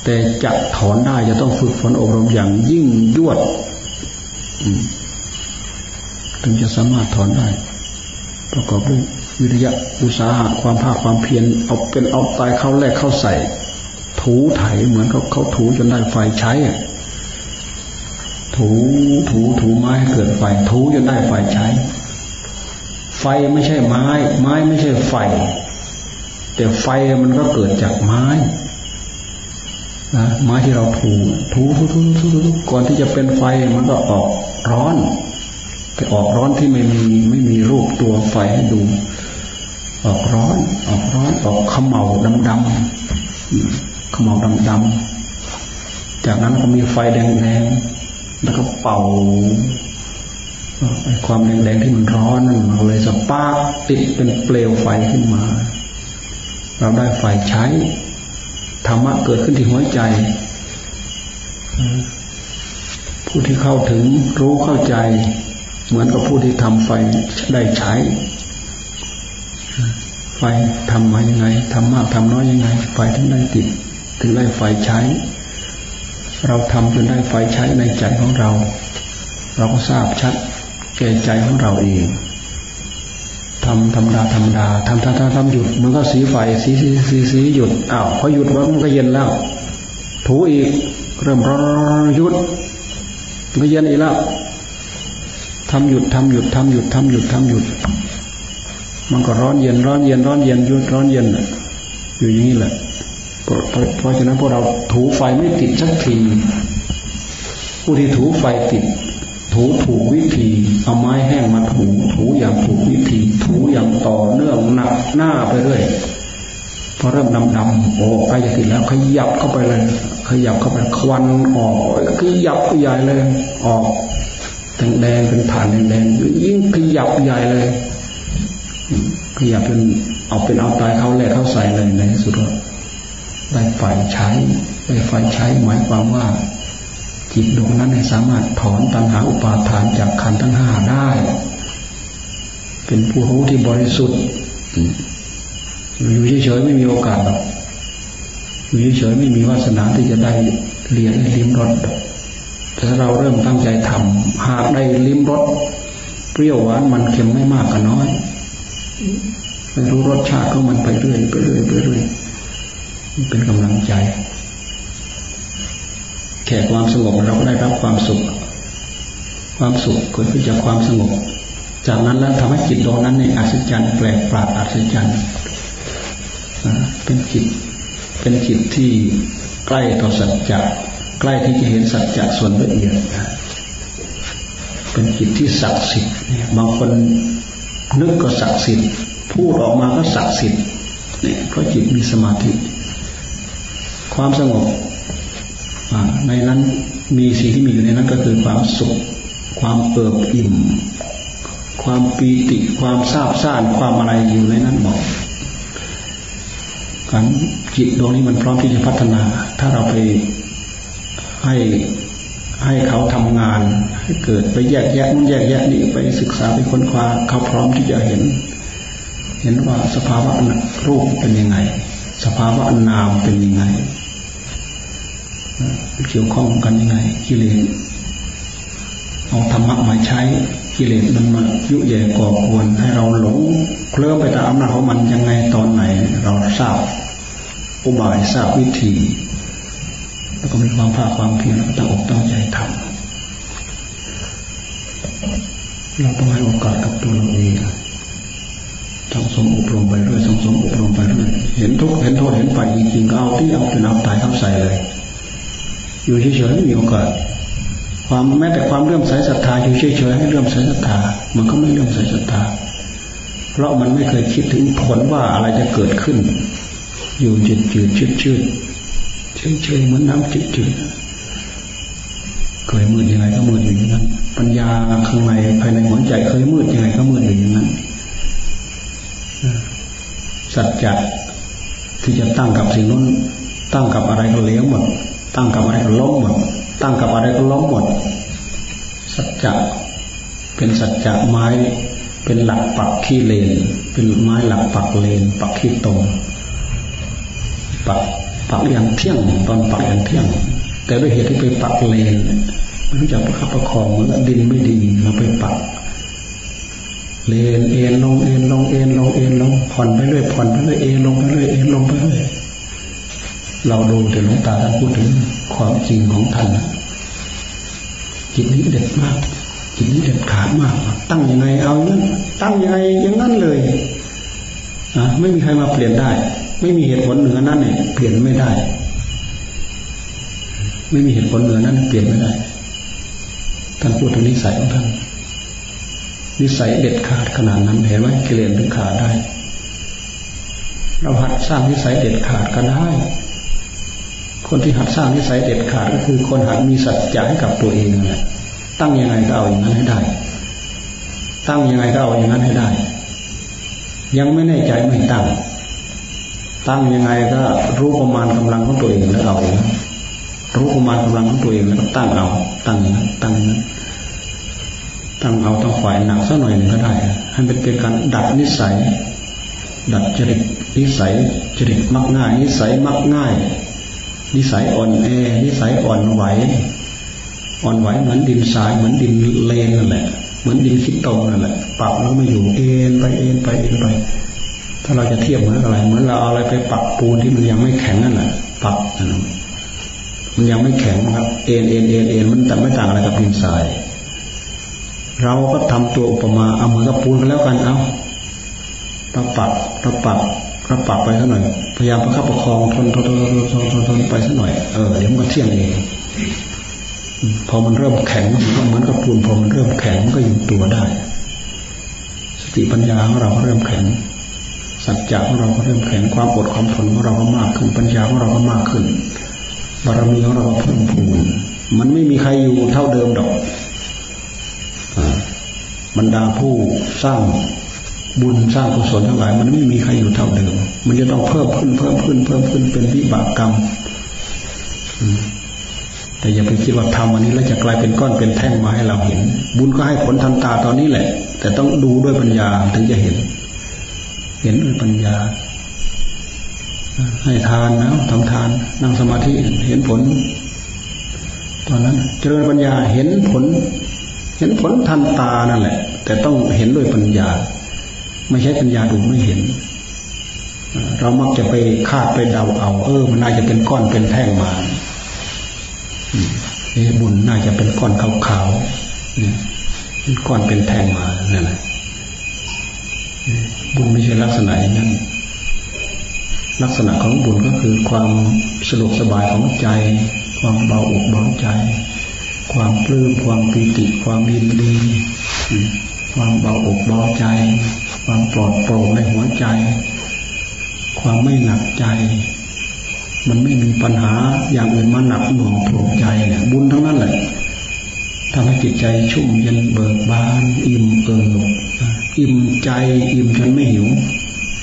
แต่จะถอนได้จะต้องฝึกฝนอบรมอย่างยิ่งยวดถึงจะสามารถถอนได้ ประกอบด้วยวิทยาอุตสาหะความภาคความเพียรเอาเป็นเอาตายเข้าแรกเข้าใส่ ถูไถเหมือนเขาเขาถูจนได้ไฟใช้อะถูถูถูไม้ให้เกิดไฟ ถูจนได้ไฟใช้ ไฟไม่ใช่ไม้ ไม้ไม่ใช่ไฟ แต่ไฟมันก็เกิดจากไม้นะไม้ที่เราถูถูถูถูถูถูก่อนที่จะเป็นไฟมันก็ออกร้อนแต่ออกร้อนที่ไม่มีไม่มีรูปตัวไฟให้ดู ออกร้อน ออกร้อนออกขมเหลาดำดำขมเหลาดำดำจากนั้นก็มีไฟแดงแดงแล้วก็เป่าความแดงๆที่มันร้อนนั่นมันเลยสปาร์กติดเป็นเปลวไฟขึ้นมา เราได้ไฟใช้ธรรมะเกิดขึ้นที่หัวใจ ผู้ที่เข้าถึงรู้เข้าใจ เหมือนกับผู้ที่ทำไฟได้ใช้ ไฟทำมายังไงทำมากทำน้อยยังไง ไฟถึงได้ติด ถึงได้ไฟใช้ เราทำจนได้ไฟใช้ในใจของเรา เราก็ทราบชัดแก่ใจของเราเอง ทำธรรมดาธรรมดาทำทำทำทำหยุด มันก็สีไฟสีสีสีสีหยุดอ้าวพอหยุดมันก็เย็นแล้ว ถูอีก เริ่มร้อนหยุดก็เย็นอีกแล้วทำหยุดทำหยุดทำหยุดทำหยุดทำหยุด มันก็ร้อนเย็นร้อนเย็นร้อนเย็นหยุดร้อนเย็นอยู่อย่างนี้แหละเพราะฉะนั้นพวกเราถูไฟไม่ติดสักทีผู้ที่ถูไฟติด ถูถูกวิธี เอาไม้แห้งมาถูถูอย่างถูกวิธี ถูอย่างต่อเนื่องหนักหน้าไปเรื่อยพอเริ่มดำดำโอ้ใกล้จะติดแล้วขยับเข้าไปเลย ขยับเข้าไปควันออกขยับใหญ่เลย ออกแดงเป็นฐานแดงแดงยิ่งขยับใหญ่เลย ขยับเป็นเอาเป็นเอาตายเขาแหลกเขาใส่เลยในสุดได้ไฟใช้ได้ไฟใช้หมายความว่า จิตดวงนั้นสามารถถอนตัณหาอุปาทานจากขันธ์ทั้งห้าได้ เป็นผู้รู้ที่บริสุทธิ์อยู่เฉยๆไม่มีโอกาสหรอกอยู่เฉยๆไม่มีวาสนาที่จะได้เรียนลิ้มรสแต่ถ้าเราเริ่มตั้งใจทำหากได้ลิ้มรสเปรี้ยวหวานมันเค็มไม่มากก็น้อยไม่รู้รสชาติของมันไปเรื่อยไปเรื่อยไปเรื่อยเป็นกำลังใจ แค่ความสงบเราก็ได้รับความสุข ความสุขเกิดขึ้นจากความสงบ จากนั้นแล้วทำให้จิตดวงนั้นในอัศจรรย์แปลกปราดอัศจรรย์เป็นจิตเป็นจิตที่ใกล้ต่อสัจจะใกล้ที่จะเห็นสัจจะส่วนละเอียดเป็นจิตที่ศักดิ์สิทธิ์บางคนนึกก็ศักดิ์สิทธิ์พูดออกมาก็ศักดิ์สิทธิ์เนี่ยเพราะจิตมีสมาธิ ความสงบ ในนั้นมีสิ่งที่มีอยู่ในนั้นก็คือความสุข ความเอิบอิ่ม ความปีติ ความซาบซ่าน ความอะไรอยู่ในนั้นหมดการจิตดวงนี้มันพร้อมที่จะพัฒนา ถ้าเราไปให้ให้เขาทำงาน ให้เกิดไปแยกแยะนู่นแยกแยะนี่ไปศึกษาไปค้นคว้าเขาพร้อมที่จะเห็น เห็นว่าสภาวะรูปเป็นยังไง สภาวะนามเป็นยังไง เกี่ยวข้องกันยังไงกิเลสเอาธรรมะมาใช้กิเลสมันมายุแย่ก่อกวนให้เราหลงเคลื่อนไปตามอำนาจของมันยังไงตอนไหน เราทราบอุบายทราบวิธี แล้วก็มีความภาคความเพียรแล้วก็ตั้งอกตั้งใจทำเราต้องให้โอกาสกับตัวเราเองสังสมอบรมไปเรื่อยสังสมอบรมไปเรื่อยเห็นทุกเห็นโทษเห็นไปจริงๆก็เอาที่เอาเป็นเอาตายเข้าใส่เลย อยู่เฉยๆไม่มีโอกาสความแม้แต่ความเลื่อมใสศรัทธาอยู่เฉยๆให้เลื่อมใสศรัทธามันก็ไม่เลื่อมใสศรัทธาเพราะมันไม่เคยคิดถึงผลว่าอะไรจะเกิดขึ้น อยู่จืดจืดชืดชืดเฉยๆเหมือนน้ำจืดจืดเคยมืดยังไงก็มืดอยู่อย่างนั้น ปัญญาข้างในภายในหัวใจเคยมืดยังไงก็มืดอยู่อย่างนั้นสัจจะที่จะตั้งกับสิ่งนู้นตั้งกับอะไรก็เลี้ยงหมด ตั้งกับอะไรก็ล้มหมด ตั้งกับอะไรก็ล้มหมด สัจจะเป็นสัจจะไม้ เป็นหลักปักขี้เลน เป็นไม้หลักปักเลน ปักขี้ตรง ปักปักอย่างเที่ยงตอนปักอย่างเที่ยง แต่ด้วยเหตุที่ไปปักเลนไม่รู้จักประคับประคองเหมือนดินไม่ดีเราไปปักเลนเอ็นลงเอ็นลงเอ็นลงเอ็นลงผ่อนไปเรื่อยผ่อนไปเรื่อยเอ็นลงไปเรื่อยเอ็นลงไปเรื่อย เราดูแต่หลวงตาท่านพูดถึงความจริงของท่านจิตนี้เด็ดมาก จิตนี้เด็ดขาดมาก ตั้งยังไงเอาอย่างนั้นตั้งยังไงอย่างนั้นเลยอะไม่มีใครมาเปลี่ยนได้ ไม่มีเหตุผลเหนือนั้นเนี่ยเปลี่ยนไม่ได้ ไม่มีเหตุผลเหนือนั้น เปลี่ยนไม่ได้ท่านพูดถึงนิสัยของท่านนิสัยเด็ดขาดขนาดนั้นเห็นไหมกิเลสถึงขาดได้เราหัดสร้างนิสัยเด็ดขาดก็ได้ คนที่หัดสร้างนิสัยเด็ดขาดก็คือ คนหัดมีสัจจะให้กับตัวเองเนี่ยตั้งยังไงก็เอาอย่างนั้นให้ได้ ตั้งยังไงก็เอาอย่างนั้นให้ได้ ยังไม่แน่ใจไม่ตั้ง ตั้งยังไงก็รู้ประมาณกำลังของตัวเองแล้วเอารู้ประมาณกำลังของตัวเองแล้วก็ตั้งเอา ตั้งนั้นตั้งนั้นตั้งเอาต้องฝ่ายหนักสักหน่อยหนึ่งก็ได้ให้เป็นเป็นการดัดนิสัย ดัดจริตนิสัยจริตมักง่าย นิสัยมักง่าย นิสัยอ่อนแอ นิสัยอ่อนไหว อ่อนไหวเหมือนดินทรายเหมือนดินเลนนั่นแหละ เหมือนดินคิดโตนั่นแหละปรับแล้วไม่อยู่เอ็นไปเอ็นไปเอ็นไป ถ้าเราจะเทียบเหมือนอะไร เหมือนเราเอาอะไรไปปักปูนที่มันยังไม่แข็งนั่นแหละปรับมันยังไม่แข็งครับ เอ็นเอ็นเอ็นเอ็นมันแต่ไม่ต่างอะไรกับดินทราย เราก็ทำตัวอุปมาเอาเหมือนกับปูนกันแล้วกันเอาเราปักเราปัก เราปักไปสักหน่อย พยายามประคับประคองทนทนทนทนทนทนไปสักหน่อย เออเดี๋ยวมันก็เที่ยงเองพอมันเริ่มแข็งมันก็เหมือนกับปูนพอมันเริ่มแข็งมันก็อยู่ตัวได้ สติปัญญาของเราก็เริ่มแข็งสัจจะของเราก็เริ่มแข็งความอดความทนของเราก็มากขึ้น ปัญญาของเราก็มากขึ้นบารมีของเราก็เพิ่มพูนมันไม่มีใครอยู่เท่าเดิมดอกบรรดาผู้สร้าง บุญสร้างกุศลทั้งหลาย มันไม่มีใครอยู่เท่าเดิม มันจะต้องเพิ่มขึ้นเพิ่มขึ้นเพิ่มขึ้นเป็นวิบากกรรมแต่อย่าไปคิดว่าทำอันนี้แล้วจะกลายเป็นก้อนเป็นแท่งมาให้เราเห็น บุญก็ให้ผลทันตาตอนนี้แหละ แต่ต้องดูด้วยปัญญาถึงจะเห็น เห็นด้วยปัญญา ให้ทานนะทำทาน นั่งสมาธิเห็นผล ตอนนั้น เจริญปัญญาเห็นผล เห็นผลทันตานั่นแหละ แต่ต้องเห็นด้วยปัญญา ไม่ใช่ปัญญาดูไม่เห็น เรามักจะไปคาดไปเดาเอา เออ มันน่าจะเป็นก้อนเป็นแท่งมาเอบุญน่าจะเป็นก้อนขาวๆเนี่ยเป็นก้อนเป็นแท่งมาเนั่นแหละบุญไม่ใช่ลักษณะอย่างนั้นลักษณะของบุญก็คือความสะดวกสบายของใจ ความเบาอกเบาใจ ความปลื้มความปีติ ความยินดี ความเบาอกเบาใจ ความปลอดโปร่งในหัวใจ ความไม่หนักใจ มันไม่มีปัญหาอย่างอื่นมาหนักหน่วงถ่งใจเนี่ยบุญทั้งนั้นแหละทำให้จิตใจชุ่มเย็นเบิกบาน อิ่มเอิบอิ่มใจอิ่มจนไม่หิว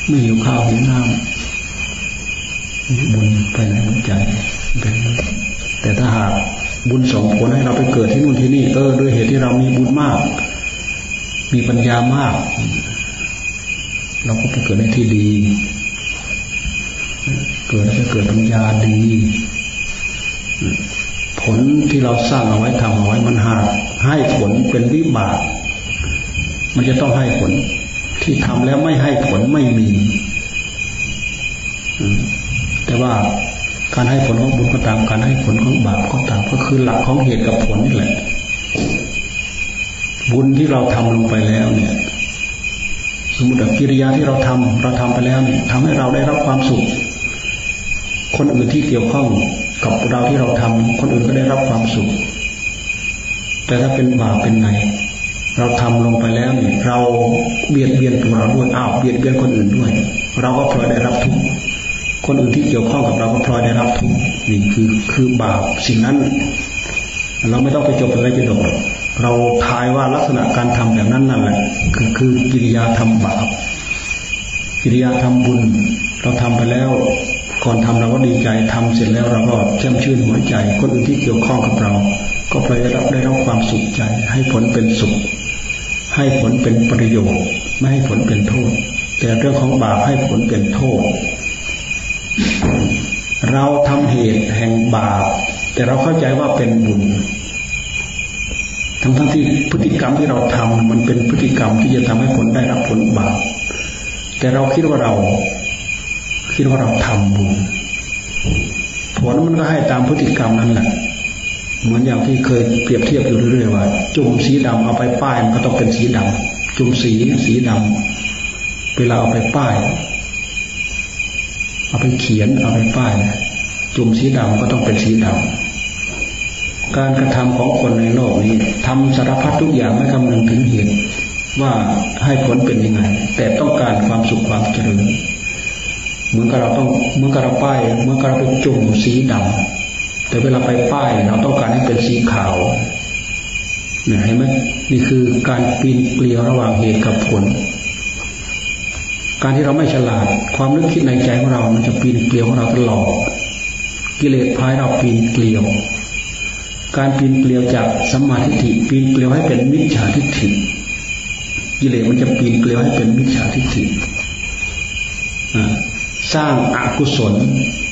ไม่หิวข้าวหิวน้ำบุญไปในหัวใจเป็นแต่ถ้าหากบุญส่งผลให้เราไปเกิดที่นู่นที่นี่ เออด้วยเหตุที่เรามีบุญมาก มีปัญญามาก เราก็ไปเกิดในที่ดี เกิดจะเกิดปัญญาดี ผลที่เราสร้างเอาไว้ทำเอาไว้มันหาให้ผลเป็นวิบาก มันจะต้องให้ผล ที่ทำแล้วไม่ให้ผลไม่มี แต่ว่าการให้ผลของบุญก็ตามการให้ผลของบาปก็ตามก็คือหลักของเหตุกับผลนี่แหละ บุญที่เราทำลงไปแล้วเนี่ย สมมติกิริยาที่เราทำเราทำไปแล้วเนี่ยทำให้เราได้รับความสุข คนอื่นที่เกี่ยวข้องกับเราที่เราทำคนอื่นก็ได้รับความสุข แต่ถ้าเป็นบาปเป็นไงเราทำลงไปแล้วเนี่ยเราเบียดเบียนตัวเราด้วยอ้าวเบียดเบียนคนอื่นด้วย เราก็พลอยได้รับทุกข์คนอื่นที่เกี่ยวข้องกับเราก็พลอยได้รับทุกข์นี่คือคือบาปสิ่งนั้น เราไม่ต้องไปจบอะไรไปดก เราทายว่าลักษณะการทำแบบนั้นนั่นแหละคือคือกิริยาทำบาปกิริยาทำบุญ เราทำไปแล้ว ก่อนทำเราก็ดีใจทำเสร็จแล้วเราก็แช่มชื่นหัวใจ คนอื่นที่เกี่ยวข้องกับเรา ก็ได้รับได้รับความสุขใจ ให้ผลเป็นสุข ให้ผลเป็นประโยชน์ ไม่ให้ผลเป็นโทษ แต่เรื่องของบาปให้ผลเป็นโทษ เราทำเหตุแห่งบาปแต่เราเข้าใจว่าเป็นบุญ ทั้งทั้งที่พฤติกรรมที่เราทำมันเป็นพฤติกรรมที่จะทำให้ผลได้รับผลบาปแต่เราคิดว่าเรา คิดว่าเราทำบุญผลมันก็ให้ตามพฤติกรรมนั้นแหละเหมือนอย่างที่เคยเปรียบเทียบอยู่เรื่อยๆว่า จุ่มสีดำเอาไปป้ายมันก็ต้องเป็นสีดำจุ่มสีสีดำเวลาเอาไปป้าย เอาไปเขียนเอาไปป้ายจุ่มสีดำก็ต้องเป็นสีดำ การกระทำของคนในโลกนี้ทำสารพัดทุกอย่างไม่คำนึงถึงเหตุว่าให้ผลเป็นยังไง แต่ต้องการความสุขความเจริญเหมือนกับเราต้องเหมือนกับเราป้ายเหมือนกับเราไปจุ่มสีดำแต่เวลาไปป้ายเราต้องการให้เป็นสีขาวเนี่ยเห็นไหมนี่คือการปีนเกลียวระหว่างเหตุกับผล การที่เราไม่ฉลาด ความนึกคิดในใจของเรา มันจะปีนเกลียวของเราตลอด กิเลสพายเราปีนเกลียว การปีนเกลียวจากสัมมาทิฏฐิปีนเกลียวให้เป็นมิจฉาทิฏฐิกิเลสมันจะปีนเกลียวให้เป็นมิจฉาทิฏฐิสร้างอากุศล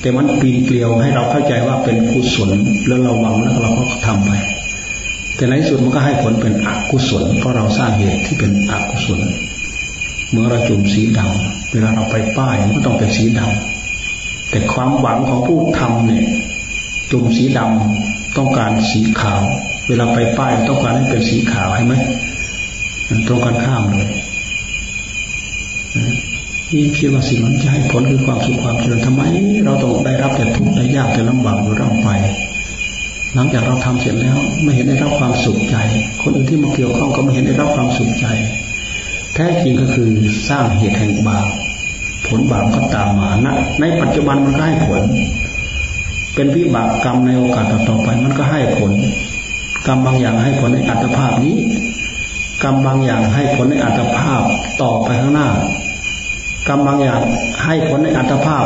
แต่มันปีนเกลียวให้เราเข้าใจว่าเป็นกุศล แล้วเราหวังแล้วเราก็ทำไปแต่ในที่สุดมันก็ให้ผลเป็นอกุศล เพราะเราสร้างเหตุที่เป็นอกุศล เมื่อเราจุ่มสีดำเวลาเราไปป้ายมันก็ต้องเป็นสีดำแต่ความหวังของผู้ทำเนี่ยจุ่มสีดำ ต้องการสีขาว เวลาไปป้ายต้องการให้เป็นสีขาวใช่ไหมตรงกันข้ามเลยยิ่คิดว่าสิ่งนั้นจะให้ผลคือความสุขความเจริญทำไม เราต้องได้รับแต่ทุกข์ได้ยากแต่ลำบากอยู่เร่ำไป หลังจากเราทำเสร็จแล้ว ไม่เห็นได้รับความสุขใจ คนอื่นที่มาเกี่ยวข้องก็ไม่เห็นได้รับความสุขใจ แท้จริงก็คือสร้างเหตุแห่งบาปผลบาปก็ตามมานะในปัจจุบันมันก็ให้ผล เป็นวิบากกรรมในโอกาสต่อไป มันก็ให้ผล กรรมบางอย่างให้ผลในอัตภาพนี้ กรรมบางอย่างให้ผลในอัตภาพต่อไปข้างหน้า กรรมบางอย่างให้ผลในอัตภาพ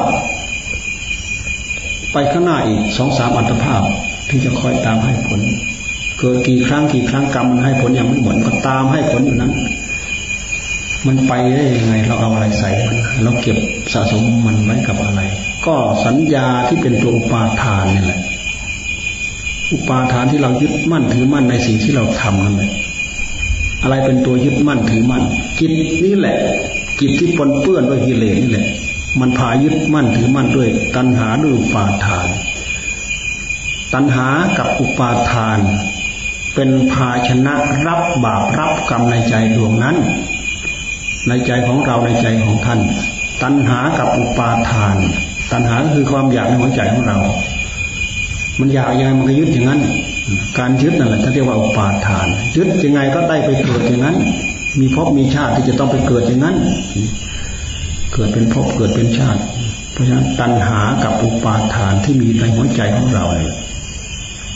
ไปข้างหน้าอีกสองสามอัตภาพที่จะคอยตามให้ผล เกิดกี่ครั้งกี่ครั้งกรรมมันให้ผลอย่างไม่หมดก็ตามให้ผลอยู่นั้น มันไปได้ยังไง เราเอาอะไรใส่มันเราเก็บสะสมมันไว้กับอะไร ก็สัญญาที่เป็นตัวอุปาทานนี่แหละ อุปาทานที่เรายึดมั่นถือมั่นในสิ่งที่เราทำนั่นแหละอะไรเป็นตัวยึดมั่นถือมั่นจิตนี่แหละจิตที่ปนเปื้อนด้วยกิเลสนี่แหละ มันพายึดมั่นถือมั่นด้วย ตัณหาด้วยอุปาทาน ตัณหากับอุปาทาน เป็นภาชนะรับบาปรับกรรมในใจดวงนั้น ในใจของเราในใจของท่าน ตัณหากับอุปาทาน ตัณหาคือความอยากในหัวใจของเรา มันอยากยังไงมันก็ยึดอย่างนั้น การยึดนั่นแหละท่านเรียกว่าอุปาทาน ยึดยังไงก็ได้ไปเกิดอย่างนั้น มีภพมีชาติที่จะต้องไปเกิดอย่างนั้น เกิดเป็นภพเกิดเป็นชาติ เพราะฉะนั้นตัณหากับอุปาทานที่มีในหัวใจของเราเนี่ย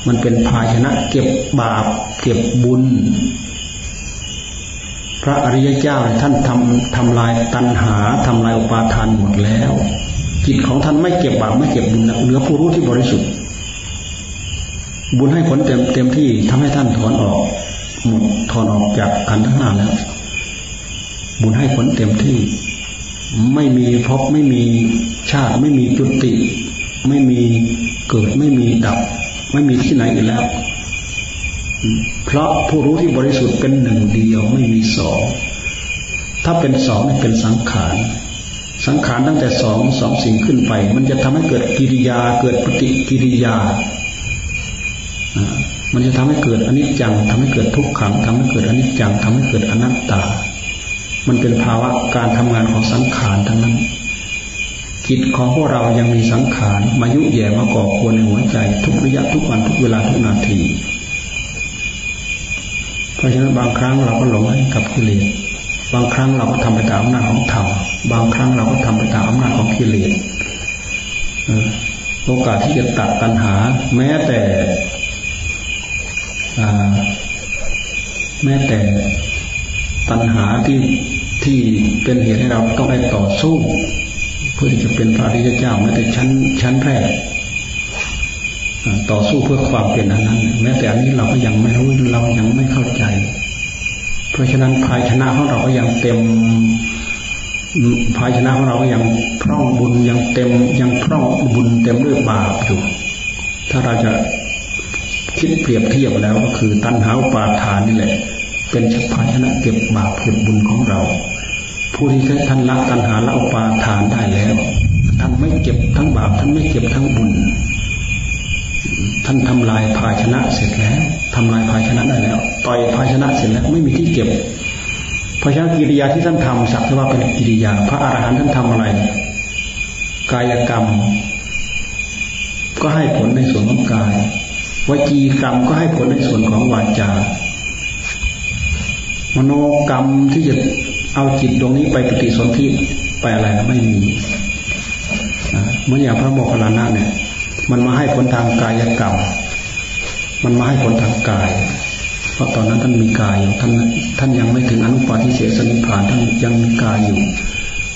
มันเป็นภาชนะเก็บบาป เก็บบุญ พระอริยเจ้าท่านทำทำลายตัณหาทำลายอุปาทานหมดแล้ว จิตของท่านไม่เก็บบาปไม่เก็บบุญเหลือผู้รู้ที่บริสุทธิ์ บุญให้ผลเต็มเต็มที่ทำให้ท่านถอนออกหมดถอนออกจากขันธ์ทั้งห้าแล้ว บุญให้ผลเต็มที่ ไม่มีพบไม่มีชาติ ไม่มีจุติ ไม่มีเกิดไม่มีดับ ไม่มีที่ไหนอีกแล้ว เพราะผู้รู้ที่บริสุทธิ์เป็นหนึ่งเดียวไม่มีสองถ้าเป็นสองเป็นสังขาร สังขารตั้งแต่สองสองสิ่งขึ้นไป มันจะทำให้เกิดกิริยาเกิดปฏิกิริยา มันจะทำให้เกิดอนิจจังทำให้เกิดทุกขังทำให้เกิดอนิจจังทำให้เกิดอนัตตา มันเป็นภาวะการทำงานของสังขารทั้งนั้นจิตของพวกเรายังมีสังขารมายุแย่มาก่อควรในหัวใจ ทุกระยะทุกวันทุกเวลาทุกนาที เพราะฉะนั้นบางครั้งเราก็หลงกับกิเลส บางครั้งเราก็ทำไปตามอำนาจของธรรม บางครั้งเราก็ทำไปตามอำนาจของกิเลสโอกาสที่จะตัดปัญหา แม้แต่แม้แต่ปัญหาที่ที่เป็นเหตุให้เราต้องได้ต่อสู้ เพื่อที่จะเป็นพระริยเจ้าแม้แต่ชั้นชั้นแรกต่อสู้เพื่อความเป็นอันนั้น แม้แต่อันนี้เราก็ยังไม่รู้เรายังไม่เข้าใจ เพราะฉะนั้นภายชนะของเราก็ยังเต็มภายชนะของเราก็ยังพร่องบุญยังเต็มยังพร่องบุญเต็มด้วยบาปอยู่ ถ้าเราจะคิดเปรียบเทียบแล้วก็คือตัณหาปาทานนี่แหละ เป็นภาชนะเก็บบาปเก็บบุญของเรา ผู้ที่ท่านละตัณหาละอุปาทานได้แล้วท่านไม่เก็บทั้งบาปท่านไม่เก็บทั้งบุญ ท่านทำลายภาชนะเสร็จแล้วทำลายภาชนะได้แล้ว ต่อยภาชนะเสร็จแล้วไม่มีที่เก็บเพราะฉะนั้นกิริยาที่ท่านทำสักว่าเป็นกิริยา พระอาหารหันต์ท่านทำอะไร กายกรรม ก็ให้ผลในส่วนของกายวจีกรรมก็ให้ผลในส่วนของวาจามโนกรรมที่จะเอาจิตตรงนี้ไปปฏิสนธิไปอะไรไม่มีเมื่ออย่างพระโมคคัลลานะเนี่ย มันมาให้ผลทางกายกรรม มันมาให้ผลทางกาย เพราะตอนนั้นท่านมีกายอยู่ท่านท่านยังไม่ถึงอนุปาทิเสสนิพานท่านยังมีกายอยู่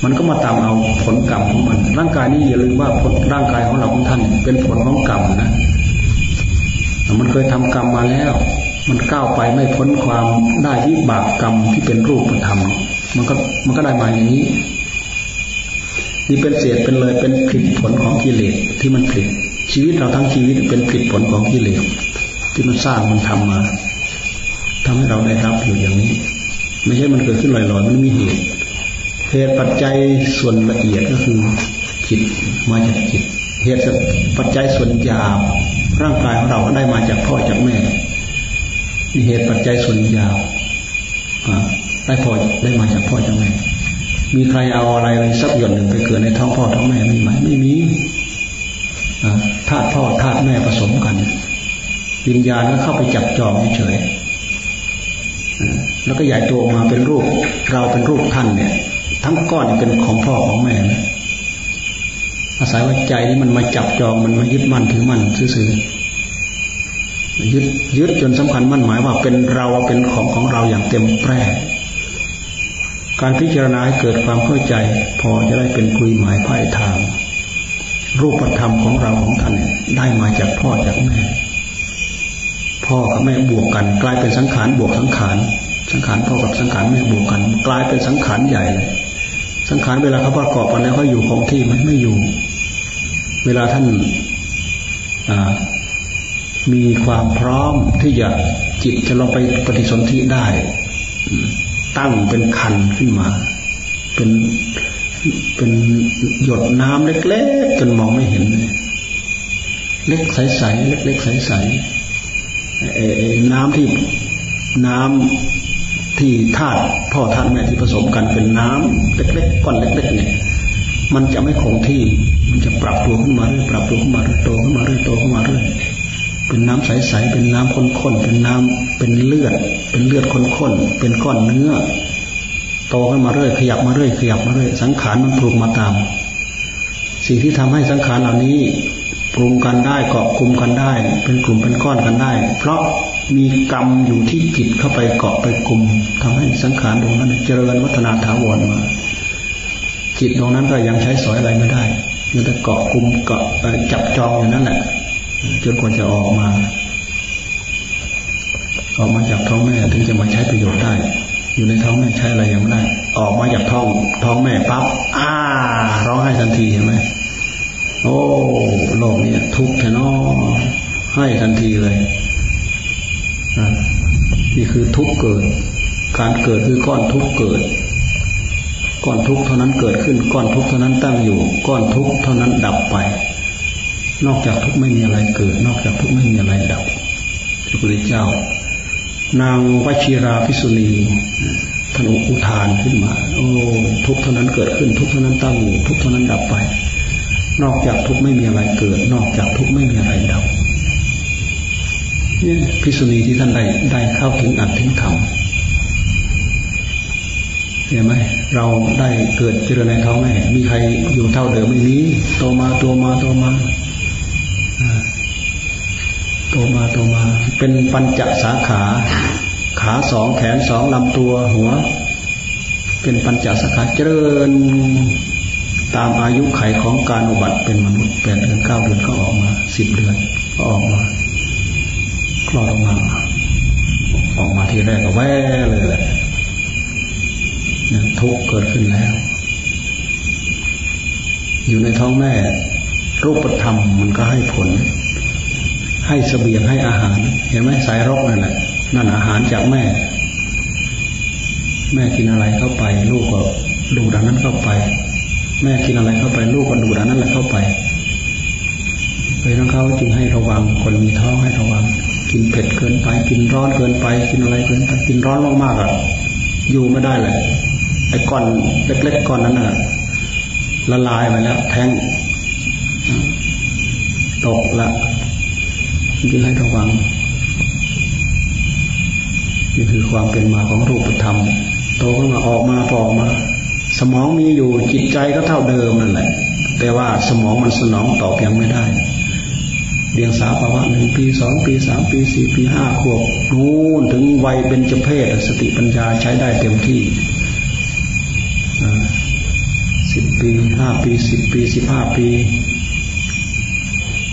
มันก็มาตามเอาผลกรรมของมัน ร่างกายนี้อย่าลืมว่าผลร่างกายของเราของท่าน เป็นผลของกรรมนะ มันเคยทำกรรมมาแล้ว มันก้าวไปไม่พ้นความได้วิบากกรรมที่เป็นรูปธรรม มันก็มันก็ได้มาอย่างนี้นี่เป็นเศษเป็นเลยเป็นผลผลของกิเลสที่มันผลิต ชีวิตเราทั้งชีวิตเป็นผลผลของกิเลสที่มันสร้างมันทำมาทำให้เราได้รับอยู่อย่างนี้ ไม่ใช่มันเกิดขึ้นลอยๆมันมีเหตุเหตุปัจจัยส่วนละเอียดก็คือจิตมาจากจิตเหตุปัจจัยส่วนหยาบร่างกายของเราก็ได้มาจากพ่อจากแม่มีเหตุปัจจัยส่วนยาวได้พอได้มาจากพ่อจากแม่ มีใครเอาอะไรอะไรสักหย่อนหนึ่งไปเกิดในท้องพ่อท้องแม่มีไหมไม่มี ธาตุพ่อธาตุแม่ผสมกันวิญญาณก็เข้าไปจับจองเฉยแล้วก็ใหญ่โตมาเป็นรูป เราเป็นรูปท่านเนี่ย ทั้งก้อนเป็นของพ่อของแม่อาศัยว่าใจนี่มันมาจับจองมันมายึดมั่นถือมั่นซื่อๆยึดยึดจนสำคัญมั่นหมายว่าเป็นเราเป็นของของเราอย่างเต็มแปร่การพิจารณาให้เกิดความเข้าใจ พอจะได้เป็นคุยหมายภายทาง รูปธรรมของเราของท่านได้มาจากพ่อจากแม่ พ่อกับแม่บวกกัน กลายเป็นสังขารบวกสังขารสังขารพ่อกับสังขารแม่บวกกัน กลายเป็นสังขารใหญ่เลยสังขารเวลาเขาประกอบกันแล้วเขาอยู่คงที่ไหมไม่อยู่ เวลาท่านมีความพร้อมที่จะจิตจะลงไปปฏิสนธิได้ ตั้งเป็นคันขึ้นมา เป็น เป็นหยดน้ำเล็กๆจนมองไม่เห็น เล็กใสๆเล็กๆใสๆน้ำที่น้ำที่ธาตุพ่อธาตุแม่ที่ผสมกันเป็นน้ำเล็กๆก้อนเล็กๆเนี่ยมันจะไม่คงที่ มันจะปรับตัวขึ้นมาเรื่อยปรับตัวขึ้นมาเรื่อยโตขึ้นมาเรื่อยโตขึ้นมาเรื่อยเป็นน้ำใสๆเป็นน้ำข้นๆเป็นน้ำเป็นเลือด เป็นเลือดข้นๆเป็นก้อนเนื้อ โตขึ้นมาเรื่อยขยับมาเรื่อยขยับมาเรื่อยสังขารมันปรุงมาตาม สิ่งที่ทำให้สังขารเหล่านี้ปรุงกันได้เกาะกลุ่มกันได้ เป็นกลุ่มเป็นก้อนกันได้ เพราะมีกรรมอยู่ที่จิตเข้าไปเกาะไปกลุ่มทำให้สังขารตรงนั้นเจริญวัฒนาถาวรมาจิตตรงนั้นก็ยังใช้สอยอะไรไม่ได้มันจะเกาะกลุ่มเกาะจับจองอย่างนั้นแหละจนกว่าจะออกมาออกมาจากท้องแม่ถึงจะมาใช้ประโยชน์ได้ อยู่ในท้องแม่ใช้อะไรยังไม่ได้ ออกมาจากท้องท้องแม่ปั๊บอ้าร้องไห้ทันทีเห็นไหมโอ้โลกนี้ทุกข์แค่นอให้ทันทีเลยนี่คือทุกข์เกิด การเกิดคือก้อนทุกข์เกิด ก้อนทุกข์เท่านั้นเกิดขึ้น ก้อนทุกข์เท่านั้นตั้งอยู่ ก้อนทุกข์เท่านั้นดับไป นอกจากทุกข์ไม่มีอะไรเกิด นอกจากทุกข์ไม่มีอะไรดับพระพุทธเจ้า นางวชิราภิสุณีท่านอุทานขึ้นมา โอ้ทุกเท่านั้นเกิดขึ้น ทุกเท่านั้นตั้งอยู่ทุกเท่านั้นดับไป นอกจากทุกไม่มีอะไรเกิด นอกจากทุกไม่มีอะไรดับนี่พิษุณีที่ท่านได้ได้เข้าถึงอัดถึงธรรมเห็นไหมเราได้เกิดเจริญในท้องแม่มีใครอยู่เท่าเดิมไม่มีโตมาโตมาโตมา โตมาโตมา เป็นปัญจสาขา ขาสองแขนสองลำตัวหัว เป็นปัญจสาขาเจริญ ตามอายุไขของการอุบัติเป็นมนุษย์แปดเดือนเก้าเดือนก็ออกมาสิบเดือนก็ออกมาคลอดออกมา ออกมาทีแรกก็แว่เลยแหละทุกเกิดขึ้นแล้ว อยู่ในท้องแม่ รูปธรรมมันก็ให้ผล ให้เสบียงให้อาหาร เห็นไหมสายรกนั่นแหละนั่นอาหารจากแม่ แม่กินอะไรเข้าไป ลูกก็ดูดังนั้นเข้าไป แม่กินอะไรเข้าไป ลูกก็ดูดังนั้นแหละเข้าไปเพราะนั้นเขาจึงให้ระวังคนมีท้องให้ระวัง กินเผ็ดเกินไปกินร้อนเกินไป กินอะไรเกินไปกินร้อนมากๆอะอยู่ไม่ได้เลยไอ้ก้อนเล็กๆก้อนนั้นอะละลายไปแล้วแทงตกละ จึงให้ระวัง นี่คือความเป็นมาของรูปธรรม โตขึ้นมาออกมาออกมา สมองมีอยู่จิตใจก็เท่าเดิมนั่นแหละ แต่ว่าสมองมันสนองตอบยังไม่ได้เรียงสาภาวะหนึ่งปีสองปีสามปีสี่ปีห้าขวบนู่นถึงวัยเป็นจเพศสติปัญญาใช้ได้เต็มที่สิบปีห้าปีสิบปีสิบห้าปี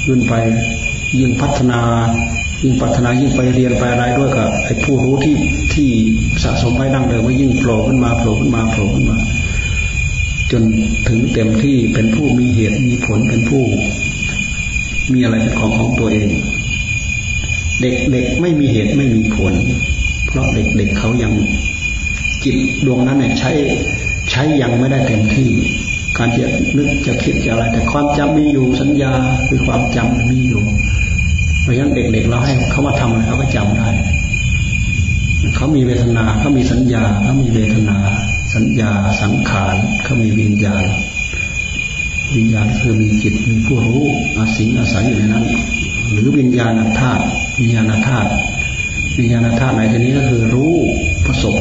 ขึ้นไป ยิ่งพัฒนายิ่งพัฒนายิ่งไปเรียนไปอะไรด้วยกับไอ้ผู้รู้ที่ที่สะสมไว้ดั้งเดิมว่ายิ่งโผล่ขึ้นมาโผล่ขึ้นมาโผล่ขึ้นมา จนถึงเต็มที่เป็นผู้มีเหตุมีผลเป็นผู้ มีอะไรเป็นของของตัวเอง เด็กๆไม่มีเหตุไม่มีผล เพราะเด็กๆเเขายังจิตดวงนั้นเนี่ยใช้ใช้ยังไม่ได้เต็มที่ การจะนึกจะคิดจะอะไร แต่ความจำมีอยู่สัญญาคือความจำมีอยู่ เพราะฉะนั้นเด็กๆเราให้เขามาทำอะไรเขาก็จำได้เขามีเวทนาเขามีสัญญาเขามีเวทนา สัญญาสังขารเขามีวิญญาณ วิญญาณคือมีจิตมีผู้รู้อาศัยอาศัยอยู่ในนั้น หรือวิญญาณธาตุวิญญาณธาตุวิญญาณธาตุในที่นี้ก็คือรู้ประสบ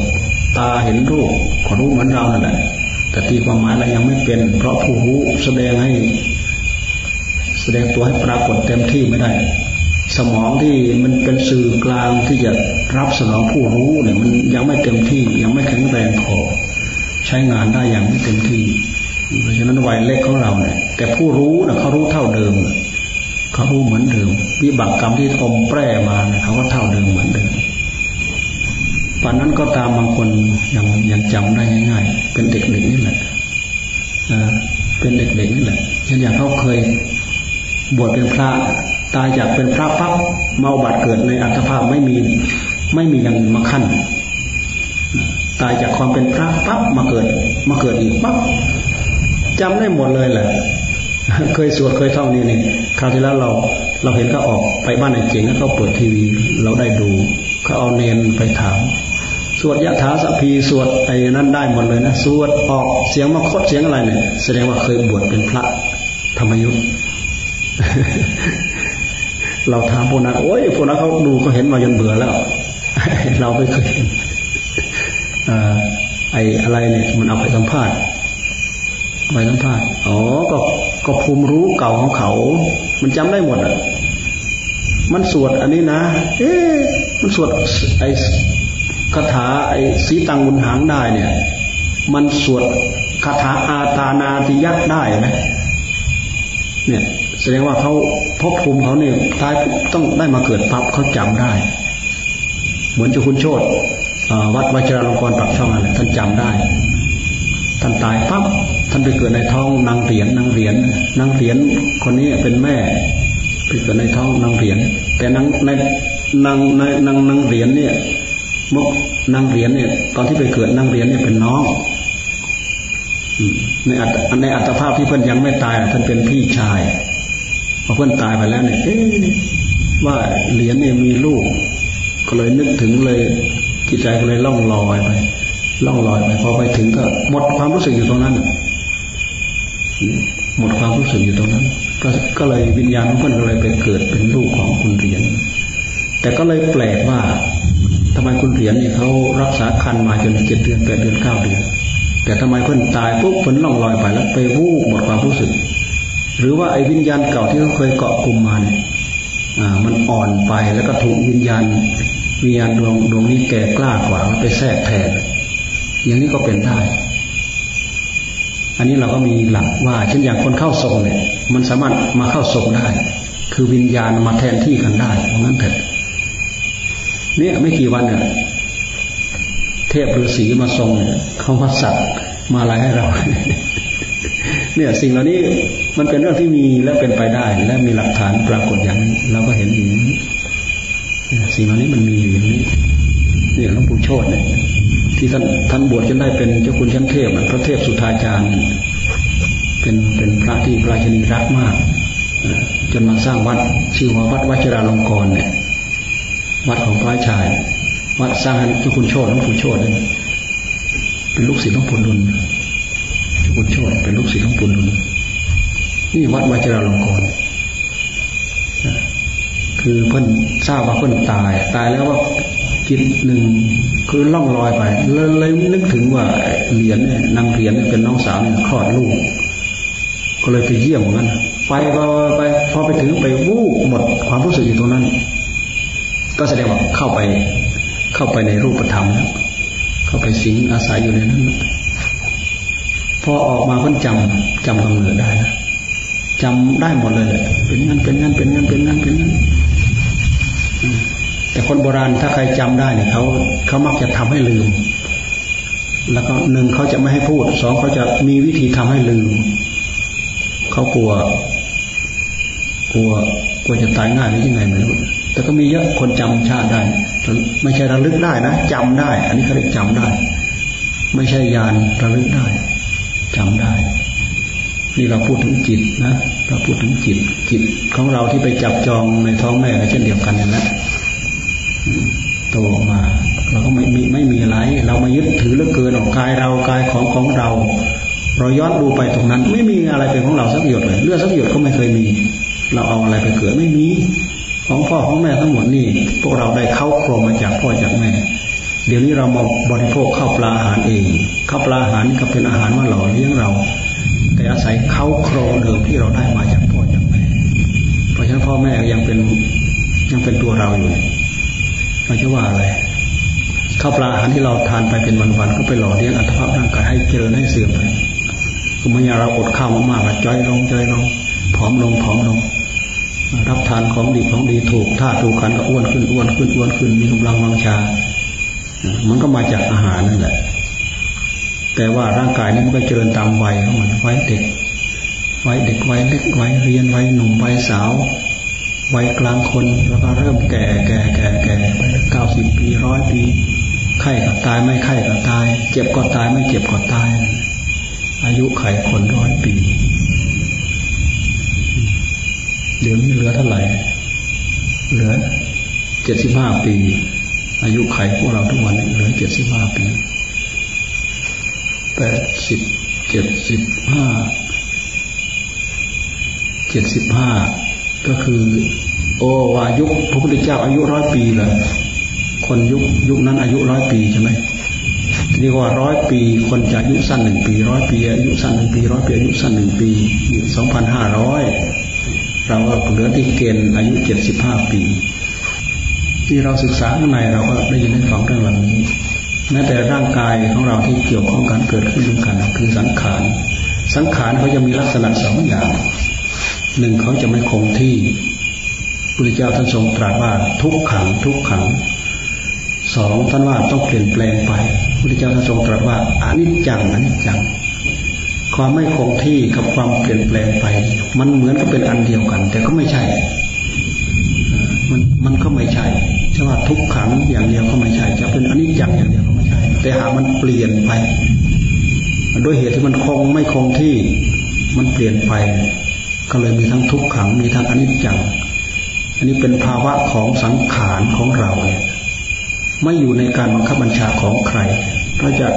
ตาเห็นรูปก็รู้เหมือนเรานั่นแหละแต่ตีความหมายเรายังไม่เป็น เพราะผู้รู้แสดงให้ แสดงตัวให้ปรากฏเต็มที่ไม่ได้ สมองที่มันเป็นสื่อกลางที่จะรับสนองผู้รู้เนี่ยมันยังไม่เต็มที่ยังไม่แข็งแรงพอ ใช้งานได้อย่างไม่เต็มที่ เพราะฉะนั้นวัยเล็กของเราเนี่ยแต่ผู้รู้นะเขารู้เท่าเดิมเขารู้เหมือนเดิมวิบากกรรมที่อมแปรมาเนี่ยเขาก็เท่าเดิมเหมือนเดิมป่านนั้นก็ตามบางคนยังยังจำได้ง่าย ๆ เป็นเด็กๆนี่แหละเป็นเด็กๆนี่แหละเช่นอย่างเขาเคยบวชเป็นพระ ตายจากเป็นพระปั๊บมาบัตเกิดในอัตภาพไม่มีไม่มีอย่างมาขั้น ตายจากความเป็นพระปั๊บมาเกิด มาเกิดอีกปั๊บจำได้หมดเลยแหละ เคยสวดเคยท่องนี่นี่คราวที่แล้วเราเราเห็นเขาออกไปบ้านไอ้เจ๋งแล้วเขาเปิดทีวี เราได้ดูเขาเอาเนนไปถามสวดยะถาสัพพีสวดไอ้นั้นได้หมดเลยนะสวดออกเสียงมาคดเสียงอะไรเนี่ยแสดงว่าเคยบวชเป็นพระธรรมยุทธ์ เราถามพวกนั้นโอ้ยพวกนั้นเขาดูเขาเห็นมาจนเบื่อแล้ว เราไม่เคยไอ้อะไรเนี่ยมันเอาไปสัมภาษณ์ไปสัมภาษณ์อ๋อก็ก็ภูมิรู้เก่าของเขา มันจำได้หมดอะมันสวดอันนี้นะ เอ๊ะมันสวดไอ้คาถาไอ้สีตังบุญหางได้เนี่ย มันสวดคาถาอาตานาติยักได้ไหมเนี่ย แสดงว่าเขาพบภูมิเขาเนี่ยตายต้องได้มาเกิดปั๊บเขาจำได้ เหมือนจุคุณโชตวัดวจราลงกรปักช่องอะไรท่านจำได้ ท่านตายปั๊บท่านไปเกิดในท้องนางเหรียญนางเหรียญนางเหรียญคนนี้เป็นแม่ไปเกิดในท้องนางเหรียญแต่นางในนางในนางนางเหรียญเนี่ยมกนางเหรียญเนี่ย ตอนที่ไปเกิดนางเหรียญเนี่ยเป็นน้องในอัตในอัตภาพที่เพื่อนยังไม่ตายท่านเป็นพี่ชาย พอเพื่อนตายไปแล้วเนี่ยว่าเหรียญเนี่ยมีลูก ก็เลยนึกถึงเลยจิตใจก็เลยล่องลอยไปล่องลอยไปพอไปถึงก็หมดความรู้สึกอยู่ตรงนั้นหมดความรู้สึกอยู่ตรงนั้น ก็ก็เลยวิญญาณของเพื่อนก็เลยไปเกิดเป็นลูกของคุณเหรียญแต่ก็เลยแปลกว่าทำไมคุณเหรียญนี่เขารักษาคันมาจนเจ็ดเดือนแปดเดือนเก้าเดือนแต่ทำไมเพื่อนตายปุ๊บเพื่อนล่องลอยไปแล้วไปวูบหมดความรู้สึก หรือว่าไอ้วิญญาณเก่าที่เขาเคยเกาะกลุ่มมาเนี่ยมันอ่อนไปแล้วก็ถูกวิญญาณวิญญาณดวงดวงนี้แก่กล้ากว่าไปแทรกแทนอย่างนี้ก็เป็นได้ อันนี้เราก็มีหลักว่า เช่นอย่างคนเข้าทรงเนี่ย มันสามารถมาเข้าทรงได้ คือวิญญาณมาแทนที่กันได้เพราะนั้นเถิดเนี่ยไม่กี่วันเนี่ยเทพฤาษีมาทรงเนี่ยเขามาสักมาอะไรให้เรา เนี่ยสิ่งเหล่านี้มันเป็นเรื่องที่มีและเป็นไปได้ และมีหลักฐานปรากฏอย่างนี้เราก็เห็นอยู่นี้สิ่งเหล่านี้มันมีอยู่นี้นี่หลวงปู่โชตเนี่ยที่ท่านท่านบวชจนได้เป็นเจ้าคุณชั้นเทพพระเทพสุธาจารย์ เป็นเป็นพระที่พระราชนีรักมากจนมาสร้างวัดชื่อว่าวัดวัชราลงกรเนี่ย วัดของพระชาย วัดสร้างให้เจ้าคุณโชตหลวงปู่โชตเป็นลูกศิษย์หลวงปู่ดุล คุณโชตเป็นลูกศิษย์หลวงปู่ดุลนี่วัดวัชราลงกรคือเพิ่นทราบว่าเพิ่นตาย ตายแล้วว่าจิตหนึ่งคือล่องลอยไปเลยเลยนึกถึงว่าเหรียญเนี่ยนางเหรียญเป็นน้องสาวเนี่ยคลอดลูก ก็เลยไปเยี่ยมงั้นไปพอไปพอไปถึงไปวูบหมดความรู้สึกอยู่ตรงนั้น ก็แสดงว่าเข้าไป เข้าไปในรูปธรรมแล้วเข้าไปสิงอาศัยอยู่ในนั้น พอออกมาเพิ่นจำจำกำเนิดได้นะจำได้หมดเลยเป็นงั้นเป็นงั้นเป็นงั้นเป็นงั้นเป็นงั้นแต่คนโบราณถ้าใครจำได้เนี่ยเขาเขามักจะทำให้ลืม แล้วก็หนึ่งเขาจะไม่ให้พูดสองเขาจะมีวิธีทำให้ลืม เขากลัว กลัวกลัวจะตายง่ายหรือยังไงไม่รู้แต่ก็มีเยอะคนจำชาติได้ ไม่ใช่ระลึกได้นะจำได้ อันนี้เขาเรียกจำได้ ไม่ใช่ยานระลึกได้ จำได้ นี่เราพูดถึงจิตนะ เราพูดถึงจิต จิตของเราที่ไปจับจองในท้องแม่ก็เช่นเดียวกันนั่นแหละโตออกมา เราก็ไม่มีไม่มีอะไร เรามายึดถือเลือเกินออกกายเรากายของของเรา เราย้อนดูไปตรงนั้น ไม่มีอะไรเป็นของเราสักหยดเลยเลือดสักหยดก็ไม่เคยมี เราเอาอะไรไปเกิดไม่มีของพ่อของแม่ทั้งหมดนี่พวกเราได้เข้าโครงมาจากพ่อจากแม่ เดี๋ยวนี้เรามาบริโภคข้าวปลาอาหารเองข้าวปลาอาหารนี่ก็เป็นอาหารมาหล่อเลี้ยงเรา แต่อาศัยเขาโครงเดิมที่เราได้มาจากพ่อจากแม่เพราะฉะนั้นพ่อแม่ยังเป็นยังเป็นตัวเราอยู่เราจะว่าอะไรข้าวปลาอาหารที่เราทานไปเป็นวันๆก็ไปหล่อเลี้ยงอัตภาพร่างกายให้เจริญให้เสื่อมไปคือเมื่อเราอดข้าวมากๆจอยลงจอยลงผอมลงผอมลงรับทานของดีของดีถูกท่าถูกขันก็อ้วนขึ้นอ้วนขึ้นอ้วนขึ้นมีกำลังวังชา มันก็มาจากอาหารนั่นแหละ แต่ว่าร่างกายนี้มันก็เจริญตามวัยของมันไว้เด็กไว้เด็กไว้เล็กไว้เรียนไว้หนุ่มไว้สาววัยกลางคนแล้วก็เริ่มแก่แก่แก่แก่ไปเก้าสิบปีร้อยปีไข้ก็ตายไม่ไข้ก็ตาย เจ็บก็ตายไม่เจ็บก็ตาย อายุไขคนร้อยปี เดี๋ยวนี้เหลือเท่าไหร่ เหลือเจ็ดสิบห้าปี อายุไขพวกเราทุกวันเหลือเจ็ดสิบห้าปีแปดสิบเจ็ดสิบห้าเจ็ดสิบห้าก็คือ โอวายุคพระพุทธเจ้าอายุร้อยปีเลยคนยุคยุคนั้นอายุร้อยปีใช่ไหมนี่ว่าร้อยปี คนจะอายุสั้นหนึ่งปีร้อยปีอายุสั้นหนึ่งปีร้อยปีอายุสั้นหนึ่งปีสองพันห้าร้อยเราก็เหลือที่เกณฑ์อายุเจ็ดสิบห้าปี ที่เราศึกษาข้างในเราก็ได้ยินได้ฟังเรื่องเหล่านี้แม้แต่ร่างกายของเราที่เกี่ยวข้องกันเกิดขึ้นด้วยกันคือสังขาร สังขารเขาจะมีลักษณะสองอย่าง หนึ่งเขาจะไม่คงที่พุทธเจ้าท่านทรงตรัสว่าทุกขังทุกขังสองท่านว่าต้องเปลี่ยนแปลงไปพุทธเจ้าท่านทรงตรัสว่าอนิจจังอนิจจัง ความไม่คงที่กับความเปลี่ยนแปลงไป มันเหมือนกับเป็นอันเดียวกัน แต่ก็ไม่ใช่ มันก็ไม่ใช่ใช่ว่าทุกขังอย่างเดียวก็ไม่ใช่จะเป็นอนิจจังอย่างเดียวก็ไม่ใช่ แต่หามันเปลี่ยนไปด้วยเหตุที่มันคงไม่คงที่ มันเปลี่ยนไป ก็เลยมีทั้งทุกขังมีทั้งอนิจจัง อันนี้เป็นภาวะของสังขารของเราเนี่ยไม่อยู่ในการบังคับบัญชาของใครเราจะ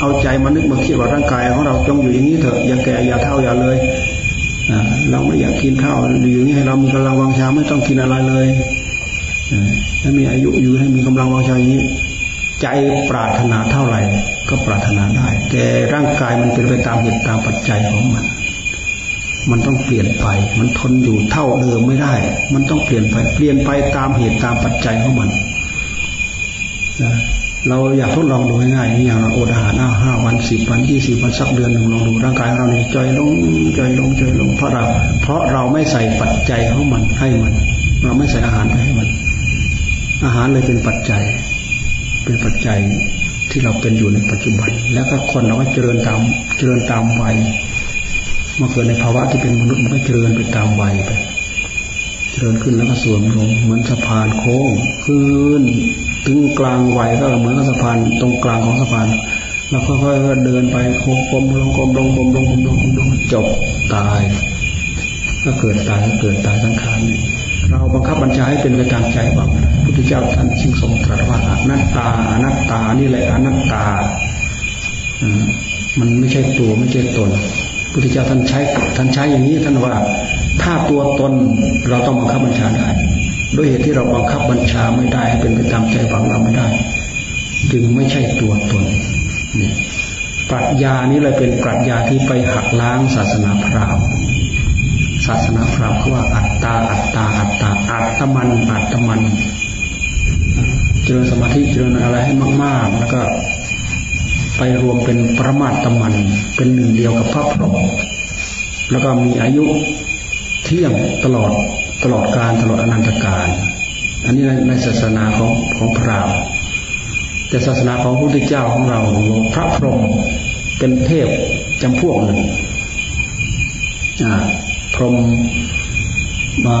เอาใจมานึกมาคิดว่าร่างกายของเราจงอยู่อย่างนี้เถอะอย่าแก่อย่าเท่าอย่าเลย เราไม่อยากกินข้าวอยู่อย่างนี้ให้เรามีกำลังวังชาไม่ต้องกินอะไรเลยถ้ามีอายุอยู่ให้มีกำลังวังชาอย่างนี้ ใจปรารถนาเท่าไหร่ ก็ปรารถนาได้ แต่ร่างกายมันเป็นไปตามเหตุตามปัจจัยของมัน มันต้องเปลี่ยนไป มันทนอยู่เท่าเดิมไม่ได้ มันต้องเปลี่ยนไป เปลี่ยนไปตามเหตุตามปัจจัยของมันนะ เราอยากทดลองดูง่ายๆอย่างอดอาหารห้าวันสิบวันยี่สิบวันสักเดือนหนึ่งลองดูร่างกายเราเนี่ยจอยลงจอยลงจอยลงเพราะเราเพราะเราไม่ใส่ปัจจัยของมันให้มัน เราไม่ใส่อาหารไปให้มัน อาหารเลยเป็นปัจจัย เป็นปัจจัยที่เราเป็นอยู่ในปัจจุบัน แล้วก็คนเราก็เจริญตามเจริญตามวัยมาเกิดในภาวะที่เป็นมนุษย์มันก็เจริญไปตามวัยไป เจริญขึ้นแล้วก็ส่วนลงเหมือนสะพานโค้งขึ้นถึงกลางวัยก็เหมือนกับสะพานตรงกลางของสะพานแล้วค่อยๆเดินไปโค้งกลมลงกลมลงกลมลงกลมลงกลมลงจบตาย ก็เกิดตายก็เกิดตายทั้งคานนี่เราบังคับบัญชาให้เป็นไปตามใจบังพุทธเจ้าท่านชิงทรงตรัสว่าอนัตตาอนัตตานี่แหละอนัตตามันไม่ใช่ตัวไม่ใช่ตนพุทธเจ้าท่านใช้ท่านใช้อย่างนี้ท่านว่า ถ้าตัวตนเราต้องบังคับบัญชาได้ ด้วยเหตุที่เราบังคับบัญชาไม่ได้เป็นไปตามใจบังเราไม่ได้ จึงไม่ใช่ตัวตนนี่ปรัชญานี้เลยเป็นปรัชญาที่ไปหักล้างศาสนาพราหมณ์ศาสนาพราหมณ์เขาว่าอัตตาอัตตาอัตตาอัตตมันอัตตมันเจริญสมาธิเจริญอะไรให้มาก ๆ แล้วก็ไปรวมเป็นประมาตตมันเป็นหนึ่งเดียวกับพระพรหมแล้วก็มีอายุ ที่ยงตลอดตลอดการตลอดอนันตการอันนี้ในศาสนาของของพราหมณ์แต่ศาสนาของพระพุทธเจ้าของเราพระพรหมเป็นเทพจำพวกหนึ่งพรหมมา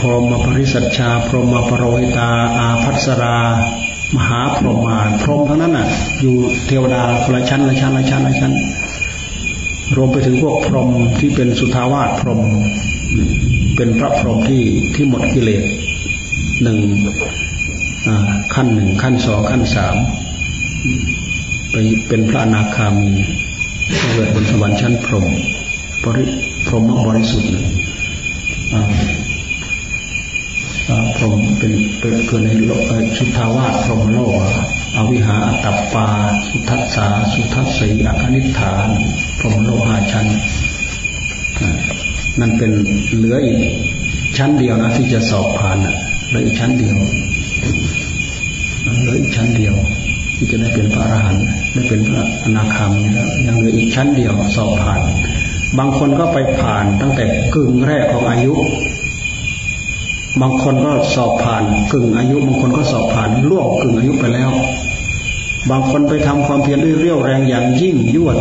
พรหมปริสัชชา พรหมปรวิตา อาพัสรา มหาพรหมานพรหมทั้งนั้นน่ะ อยู่เทวดาคนละชั้นละชั้นละชั้นละชั้นรวมไปถึงพวกพรหมที่เป็นสุทาวาสพรหม เป็นพระพรหมที่ที่หมดกิเลสหนึ่งขั้นหนึ่งขั้นสองขั้นสามไปเป็นพระอนาคามีเกิดบนสวรรค์ชั้นพรหมปริพรหมบริสุทธิ์พรหมเป็นเป็นเกิดในโลกชุทาวาสพรหมโลกอวิหาตัปปา สุทัสสา สุทัสสีอคนิฐานพรหมโลกห้าชั้น นั่นเป็นเหลืออีกชั้นเดียวนะที่จะสอบผ่านเหลืออีกชั้นเดียวเหลืออีกชั้นเดียว ที่จะได้เป็นพระอรหันต์ได้เป็นพระอนาคามีแล้วยังเหลืออีกชั้นเดียวสอบผ่าน บางคนก็ไปผ่านตั้งแต่กึ่งแรกของอายุ บางคนก็สอบผ่านกึ่งอายุ บางคนก็สอบผ่านล่วงกึ่งอายุไปแล้ว บางคนไปทำความเพียรด้วยเรี่ยวแรงอย่างยิ่งยวด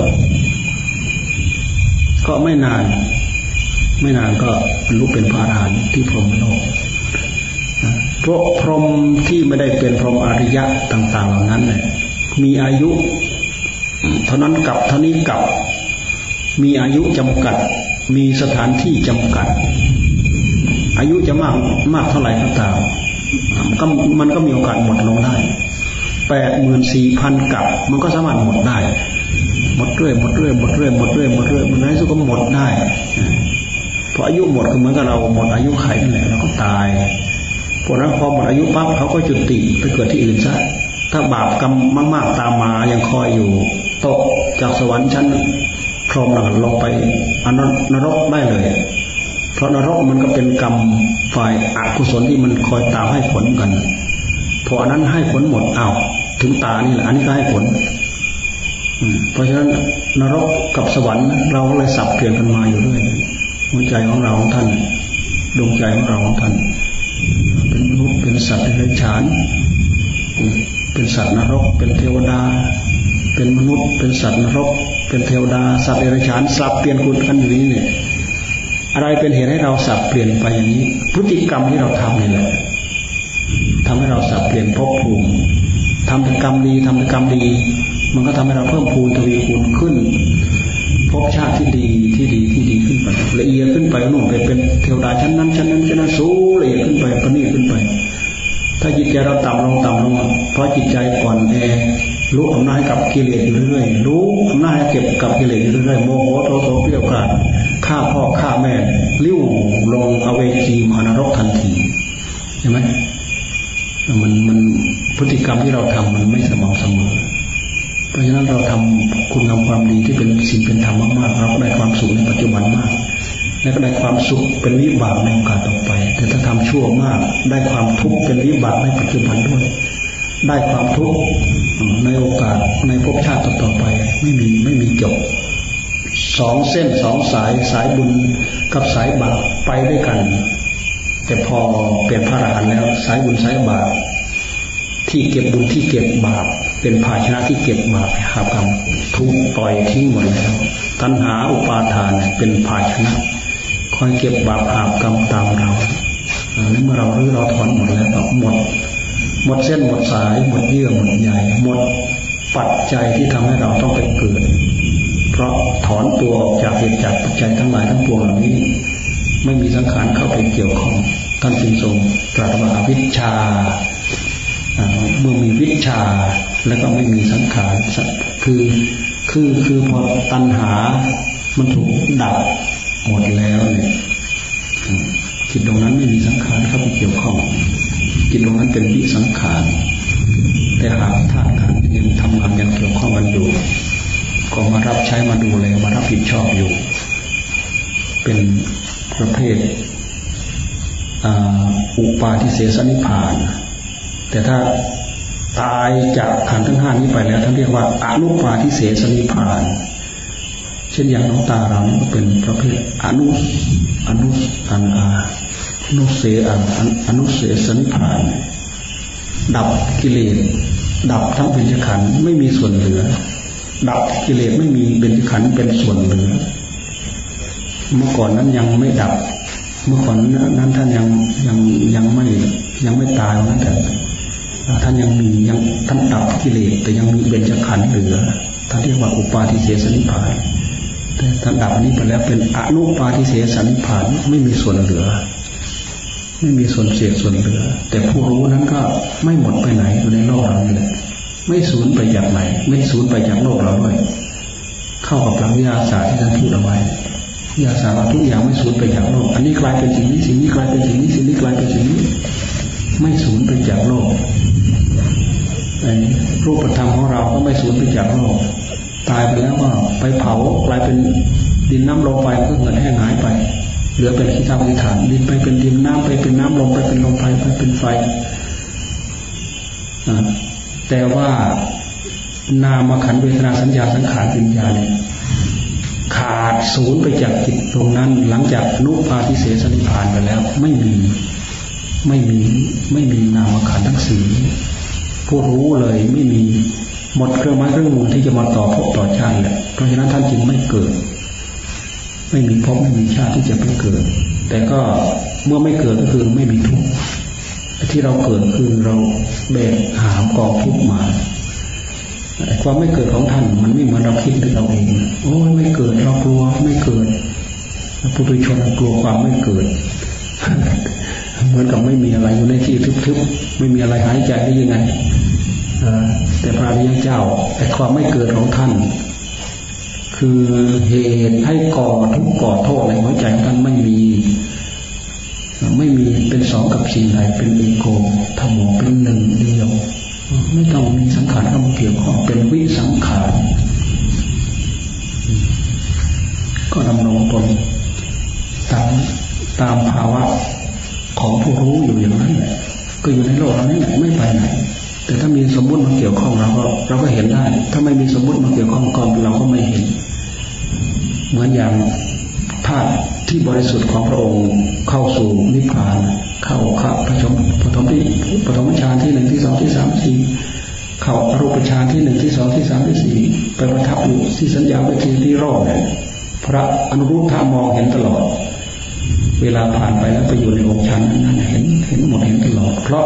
ก็ไม่นาน ไม่นานก็บรรลุเป็นพระอรหันต์ที่พรหมโลกพวกพรหมที่ไม่ได้เป็นพรหมอริยะต่าง ๆ เหล่านั้นเนี่ยมีอายุ เท่านั้นกับเท่านี้กับ มีอายุจำกัด มีสถานที่จำกัด อายุจะมากมากเท่าไหร่ก็ตามก็มันก็มีโอกาสหมดลงได้แปดหมื่นสี่พันกับ มันก็สามารถหมดได้ หมดเรื่อยหมดเรื่อยหมดเรื่อยหมดเรื่อยหมดเรื่อยมันในสุดก็หมดได้ พออายุหมดก็เหมือนกับเราหมดอายุไขนั่นแหละเราก็ตายพวกนั้นพอหมดอายุปั๊บเขาก็จุติไปเกิดที่อื่นซะถ้าบาปกรรมมากๆตามมายังคอยอยู่ตกจากสวรรค์ชั้นพรหมลงไปอนนรกได้เลย เพราะนรกมันก็เป็นกรรมฝ่ายอกุศลที่มันคอยตามให้ผลกันพออันนั้นให้ผลหมดอ้าวถึงตานี่แหละอันนี้ก็ให้ผลเพราะฉะนั้นนรกกับสวรรค์เราเลยสับเปลี่ยนกันมาอยู่ด้วย หัวใจของเราของท่านดวงใจของเราของท่าน เป็นมนุษย์เป็นสัตว์เดรัจฉาน เป็นสัตว์นรก เป็นเทวดา เป็นมนุษย์ เป็นสัตว์นรก เป็นเทวดา สัตว์เดรัจฉานสับเปลี่ยนคุณกันอยู่นี้เนี่ยอะไรเป็นเหตุให้เราสับเปลี่ยนไปอย่างนี้ พฤติกรรมที่เราทำนี่แหละทำให้เราสับเปลี่ยนภพภูมิทำแต่กรรมดีทำแต่กรรมดี มันก็ทำให้เราเพิ่มพูนทวีคูณขึ้น ภพชาติที่ดีที่ดีที่ดีขึ้นไปละเอียดขึ้นไปนู่นไปเป็นเทวดาชั้นนั้นชั้นนั้นชั้นนั้นสูงละเอียดขึ้นไปประณีตขึ้นไป ถ้าจิตใจเราต่ำลงต่ำลงเพราะจิตใจก่อนแอรู้อำนาจกับกิเลสอยู่เรื่อยรู้อำนาจเก็บกับกิเลสอยู่เรื่อยโมโหโทโสเปรี้ยวกราดฆ่าพ่อฆ่าแม่ลิ้วลงอเวจีมานรกทันทีใช่ไหมมันมันพฤติกรรมที่เราทำมันไม่สม่ำเสมอ ราะฉะนั้นเราทำคุณงามความดีที่เป็นสิ่งเป็นธรรมมากๆเราก็ได้ความสุขในปัจจุบันมาก และก็ได้ความสุขเป็นวิบากในโอกาสต่อไป แต่ถ้าทำชั่วมากได้ความทุกข์เป็นวิบากในปัจจุบันด้วย ได้ความทุกข์ในโอกาสในภพชาติต่อไป ไม่มีไม่มีจบสองเส้นสองสายสายบุญกับสายบาปไปด้วยกัน แต่พอเปลี่ยนพระอรหันต์แล้ว สายบุญสายบาปที่เก็บบุญที่เก็บบาป เป็นภาชนะที่เก็บบาปหาบกรรมทุกปล่อยทิ้งหมดแล้ว ตัณหาอุปาทานเป็นภาชนะคอยเก็บบาปหาบกรรมตามเรานี่เมื่อเรารื้อเราถอนหมดแล้วหมด หมดเส้นหมดสาย หมดเยื่อหมดใหญ่หมดปัจจัยที่ทำให้เราต้องไปเกิด เพราะถอนตัวออกจากเหตุจากปัจจัยทั้งหลายทั้งปวงเหล่านี้ ไม่มีสังขารเข้าไปเกี่ยวข้องท่านจึงทรงตรัสว่าวิชา เมื่อมีวิชา แล้วก็ไม่มีสังขารคือคือคือพอตัณหา มันถูกดับหมดแล้วเนี่ยจิตตรงนั้นไม่มีสังขารเข้าไปเกี่ยวข้อง จิตตรงนั้นเป็นวิสังขารแต่หากธาตุขันยังทำงานยังเกี่ยวข้องกันอยู่ก็มารับใช้มาดูแลมารับผิดชอบอยู่ เป็นประเภทอุปาทิเสสนิพาน แต่ถ้า ตายจากขันทั้งห้านี้ไปแล้วท่านเรียกว่าอนุปาทิเสสนิพาน เช่นอย่างน้องตาเราก็เป็นประเภทอนุอนุอันอาอนุเสอันอนุเสสนิพาน ดับกิเลสดับทั้งเป็นขันไม่มีส่วนเหลือ ดับกิเลสไม่มีเป็นขันเป็นส่วนเหลือ เมื่อก่อนนั้นยังไม่ดับ เมื่อก่อนนั้นท่านยังยังยังไม่ยังไม่ตายนั้นแต่ ท่านยังมียังท่านดับกิเลสแต่ยังมีเบญจขันธ์เหลือท่านเรียกว่าอุปาทิเสสนิพานแต่ท่านดับนี้ไปแล้วเป็นอนุปาทิเสสนิพานไม่มีส่วนเหลือ ไม่มีส่วนเสียส่วนเหลือ แต่ผู้รู้นั้นก็ไม่หมดไปไหนอยู่ในโลกเราเนี่ยไม่สูญไปจากไหน ไม่สูญไปจากโลกเราด้วย เข้ากับหลักวิทยาศาสตร์ที่ท่านพูดเอาไว้วิทยาศาสตร์ว่าทุกอย่างไม่สูญไปจากโลก อันนี้กลายเป็นสิ่งนี้สิ่งนี้กลายเป็นสิ่งนี้สิ่งนี้กลายเป็นสิ่งนี้ ไม่สูญไปจากโลก รูปธรรมของเราก็ไม่สูญไปจากโลกตายไปแล้วก็ไปเผากลายเป็นดินน้ำลมไฟก็เกิดแห้งหายไป เหลือเป็นขี้เถ้าขี้ฐานดินไปเป็นดินน้ำไปเป็นน้ำลมไปเป็นลมไฟไปเป็นไฟแต่ว่านามขันเวทนาสัญญาสังขารวิญญาณขาดศูนย์ไปจากจิตตรงนั้น หลังจากนุปาทิเสสนิพานไปแล้ว ไม่มีไม่มีไม่มีนามขันทั้งสี่ ผู้รู้เลยไม่มีหมดเครื่องไม้เครื่องมือที่จะมาต่อพบต่อชาติแหละเพราะฉะนั้นท่านจึงไม่เกิด ไม่มีพบไม่มีชาติที่จะไปเกิด แต่ก็เมื่อไม่เกิดก็คือไม่มีทุกข์ที่เราเกิดคือเราแบกหามกองทุกข์มาความไม่เกิดของท่านมันไม่เหมือนเราคิดด้วยเราเองโอ้ยไม่เกิดเรากลัวไม่เกิดผู้ตุชนกลัวความไม่เกิด เหมือนกับไม่มีอะไรอยู่ในที่ทึบๆไม่มีอะไรหายใจได้ยังไงแต่พระริยเจ้าไอ้ความไม่เกิดของท่าน คือเหตุให้ก่อทุกก่อโทษในหัวใจท่านไม่มี ไม่มีเป็นสองกับสิ่งใดเป็นเอโกธรรมเป็นหนึ่งเดียว ไม่ต้องมีสังขารเข้ามาเกี่ยวข้องเป็นวิสังขารก็ดำรงตนตามตามภาวะ ของผู้รู้อยู่อย่างนั้นแหละก็อยู่ในโลกเรานี่แหละไม่ไปไหน แต่ถ้ามีสมมติมาเกี่ยวข้องเราก็เราก็เห็นได้ ถ้าไม่มีสมมติมาเกี่ยวข้องก็เราก็ไม่เห็น เหมือนอย่างธาตุที่บริสุทธิ์ของพระองค์เข้าสู่นิพพาน เข้าข้าพระชมปฐมที่ปฐมฌานที่หนึ่งที่สองที่สามสี่เข้าอรูปฌานที่หนึ่งที่สองที่สามที่สี่ไปประทับอยู่ที่สัญญาวิธีที่รอดพระอนุรุทธามองเห็นตลอด เวลาผ่านไปแล้วไปอยู่ในองค์ฌานนั้นเห็นเห็นหมดเห็นตลอดเพราะ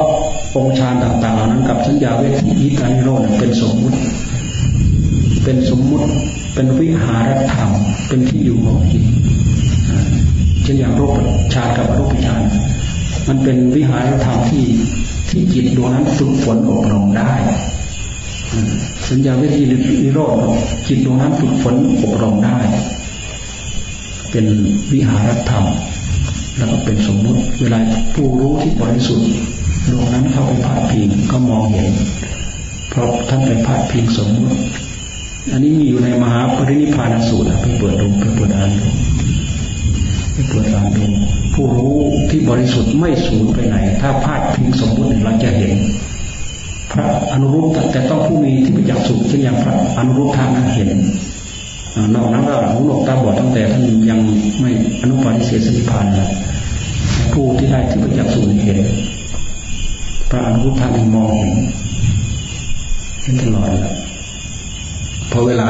องค์ฌานต่างๆเหล่านั้นกับสัญญาเวทีอิตานิโรธเป็นสมมุติ เป็นสมมุติเป็นวิหารธรรมเป็นที่อยู่ของจิตเช่นอย่างรูปฌานกับรูปฌานมันเป็นวิหารธรรมที่ที่จิตดวงนั้นฝึกฝนอบรมได้สัญญาเวทีนิโรธจิตดวงนั้นฝึกฝนอบรมได้ เป็นวิหารธรรม แล้วก็เป็นสมมุติ เวลาผู้รู้ที่บริสุทธิ์ดวงนั้นเข้าไปพาดพิงก็มองเห็น เพราะท่านไปพาดพิงสมมุติ อันนี้มีอยู่ในมหาปรินิพานสูตรไปเปิดดูไปเปิดอ่านดูไปเปิดอ่านดูผู้รู้ที่บริสุทธิ์ไม่สูญไปไหน ถ้าพาดพิงสมมุติเราจะเห็น พระอนุรุปแต่ต้องผู้มีที่ประจักษ์สุขเช่นอย่างพระอนุรุปทางนั้นเห็นนอกนั้นก็หูหนวกตาบอดตั้งแต่ท่านยังไม่อนุปาทิเสสนิพานเลย ผู้ที่ได้ที่ประจักษ์สูเห็นพระอนุรุทธานมองเห็นห็นตลอดพอเวลา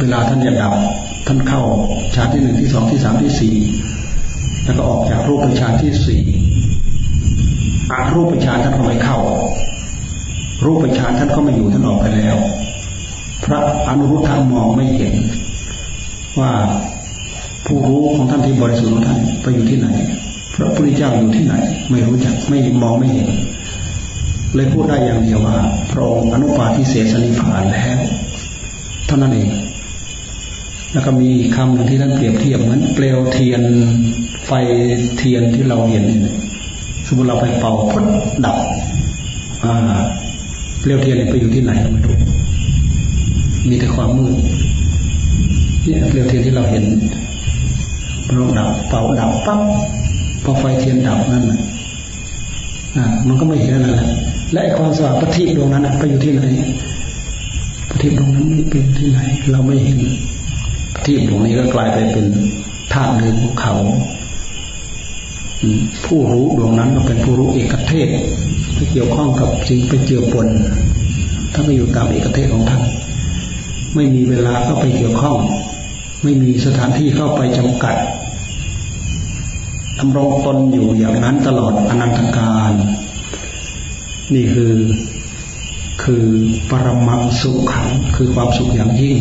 เวลาท่านจะดับ ท่านเข้าฌานที่หนึ่งที่สองที่สามที่สี่แล้วก็ออกจากรูปฌานที่สี่อารูปฌานท่านก็ไม่เข้า รูปฌานท่านก็ไม่อยู่ท่านออกไปแล้ว พระอนุรุทธามองไม่เห็น ว่าผู้รู้ของท่านที่บริสุทธิ์ของท่านไปอยู่ที่ไหน พระพุทธเจ้าอยู่ที่ไหน ไม่รู้จักไม่มองไม่เห็น เลยพูดได้อย่างเดียวว่าพระองค์อนุปาทิเสสนิพานแล้วเท่านั้นเอง แล้วก็มีคำหนึ่งที่ท่านเปรียบเทียบเหมือนเปลวเทียนไฟเทียนที่เราเห็นสมมติเราไปเป่าพุทดับเปลวเทียนไปอยู่ที่ไหนไม่รู้มีแต่ความมืดเนี่ยเปลวเทียนที่เราเห็นเราดับเป่าดับปั๊บ พอไฟเทียนดับนั่นนะอ่ามันก็ไม่เห็นอะไรและความสว่างปฏิดวงนั้นไปอยู่ที่ไหนปฏิดวงนั้นไม่เป็นที่ไหน เราไม่เห็นปฏิดวงนี้ก็กลายไปเป็นธาตุหนึ่งของเขาผู้รู้ดวงนั้นก็เป็นผู้รู้เอกเทศไปเกี่ยวข้องกับสิ่งไปเจือปนถ้าไปอยู่ตามเอกเทศของท่านไม่มีเวลาเข้าไปเกี่ยวข้อง ไม่มีสถานที่เข้าไปจำกัด ดำรงตนอยู่อย่างนั้นตลอดอนันตการ นี่คือคือปรมังสุขังคือความสุขอย่างยิ่ง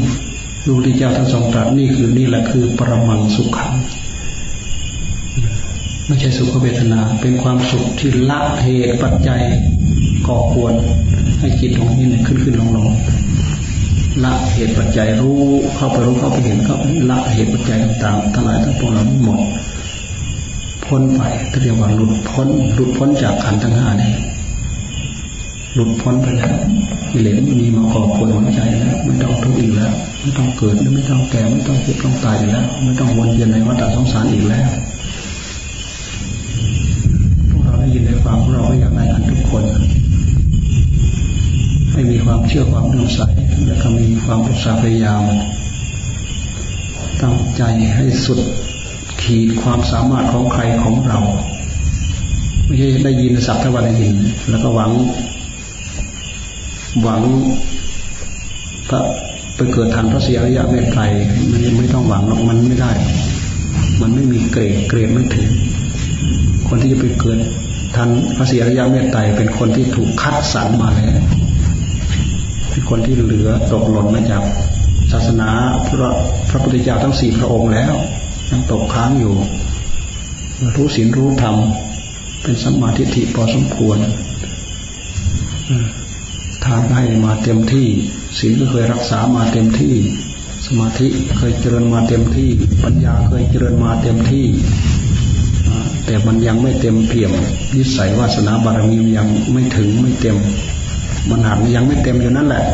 พระพุทธเจ้าท่านทรงตรัสนี่คือนี่แหละคือปรมังสุขังไม่ใช่สุขเวทนาเป็นความสุขที่ละเหตุปัจจัยก่อควรให้จิตของนี้ขึ้นขึ้นลงลงละเหตุปัจจัยรู้เข้าไปรู้เข้าไปเห็นเข้าละเหตุปัจจัยต่างๆทั้งหลายทั้งปวงเหล่านี้หมด พ้นไปเรียกว่าหลุดพ้น หลุดพ้นจากขันธ์ทั้งห้านี้หลุดพ้นไปแล้วกิเลสไม่มีมาก่อควรหัวใจแล้ว ไม่ต้องทุกข์อีกแล้ว ไม่ต้องเกิดไม่ต้องแก่ไม่ต้องเจ็บต้องตายอีกแล้ว ไม่ต้องวนเวียนในวัฏสงสารอีกแล้วเราได้ยินได้ฟังเราก็อยากได้กันทุกคนให้มีความเชื่อความเลื่อมใสและก็มีความอุตสาห์พยายามตั้งใจให้สุด ขีดความสามารถของใครของเรา ไม่ใช่ได้ยินสักแต่ว่าได้ยิน แล้วก็หวัง หวังพระไปเกิดทันพระเสียระยะเมตไตรมันไม่ต้องหวังหรอกมันไม่ได้ มันไม่มีเกรดเกรดไม่ถึง คนที่จะไปเกิดท่านพระศรีอริยะเมตไตรเป็นคนที่ถูกคัดสรรมาแล้วเป็นคนที่เหลือตกหล่นมาจากศาสนาพระพระพุทธเจ้าทั้งสี่พระองค์แล้ว ยังตกค้างอยู่ รู้ศีลรู้ธรรม เป็นสัมมาทิฏฐิพอสมควรทานให้มาเต็มที่ศีลก็เคยรักษามาเต็มที่ สมาธิเคยเจริญมาเต็มที่ ปัญญาเคยเจริญมาเต็มที่ แต่มันยังไม่เต็มเปี่ยมนิสัยวาสนาบารมียังไม่ถึงไม่เต็มมันหากยังไม่เต็มอยู่นั่นแหละ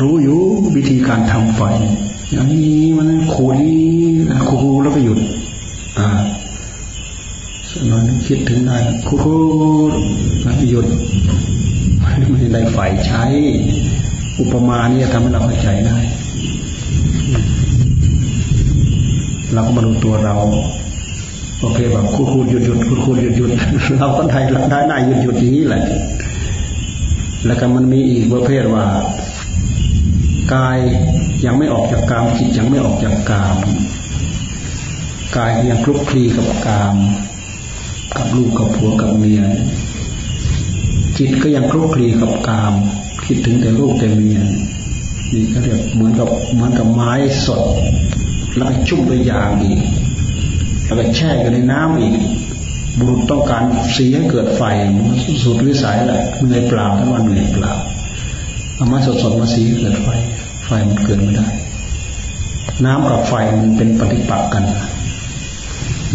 รู้อยู่วิธีการทำไฟอย่างนี้มันขูนี้ขูแล้วก็หยุด อ่าสนอนคิดถึงได้ขูแล้วก็หยุดไม่ได้ไฟใช้ อุปมาเนี่ยทำให้เราเข้าใจได้ เราก็มาดูตัวเราโอเคแบบคูคูหยุดหยุดคูคูหยุดหยุดเราก็ได้ได้ได้หยุดหยุดอย่างนี้แหละ แล้วก็มันมีอีกประเภทว่า กายยังไม่ออกจากกามจิตยังไม่ออกจากกาม กายยังคลุกคลีกับกาม กับลูกกับผัวกับเมีย จิตก็ยังคลุกคลีกับกาม คิดถึงแต่ลูกแต่เมียนี่ก็เรียกเหมือนกับเหมือนกับไม้สดแล้วก็ชุ่มด้วยยางอีกแล้วก็แช่อยู่ในน้ำอีก บุรุษต้องการสีให้เกิดไฟสุดวิสัยแหละเหนื่อยเปล่าทั้งวันเหนื่อยเปล่าเอามาสดๆมาสีเกิดไฟ ไฟมันเกิดไม่ได้ น้ำกับไฟมันเป็นปฏิปักษ์กัน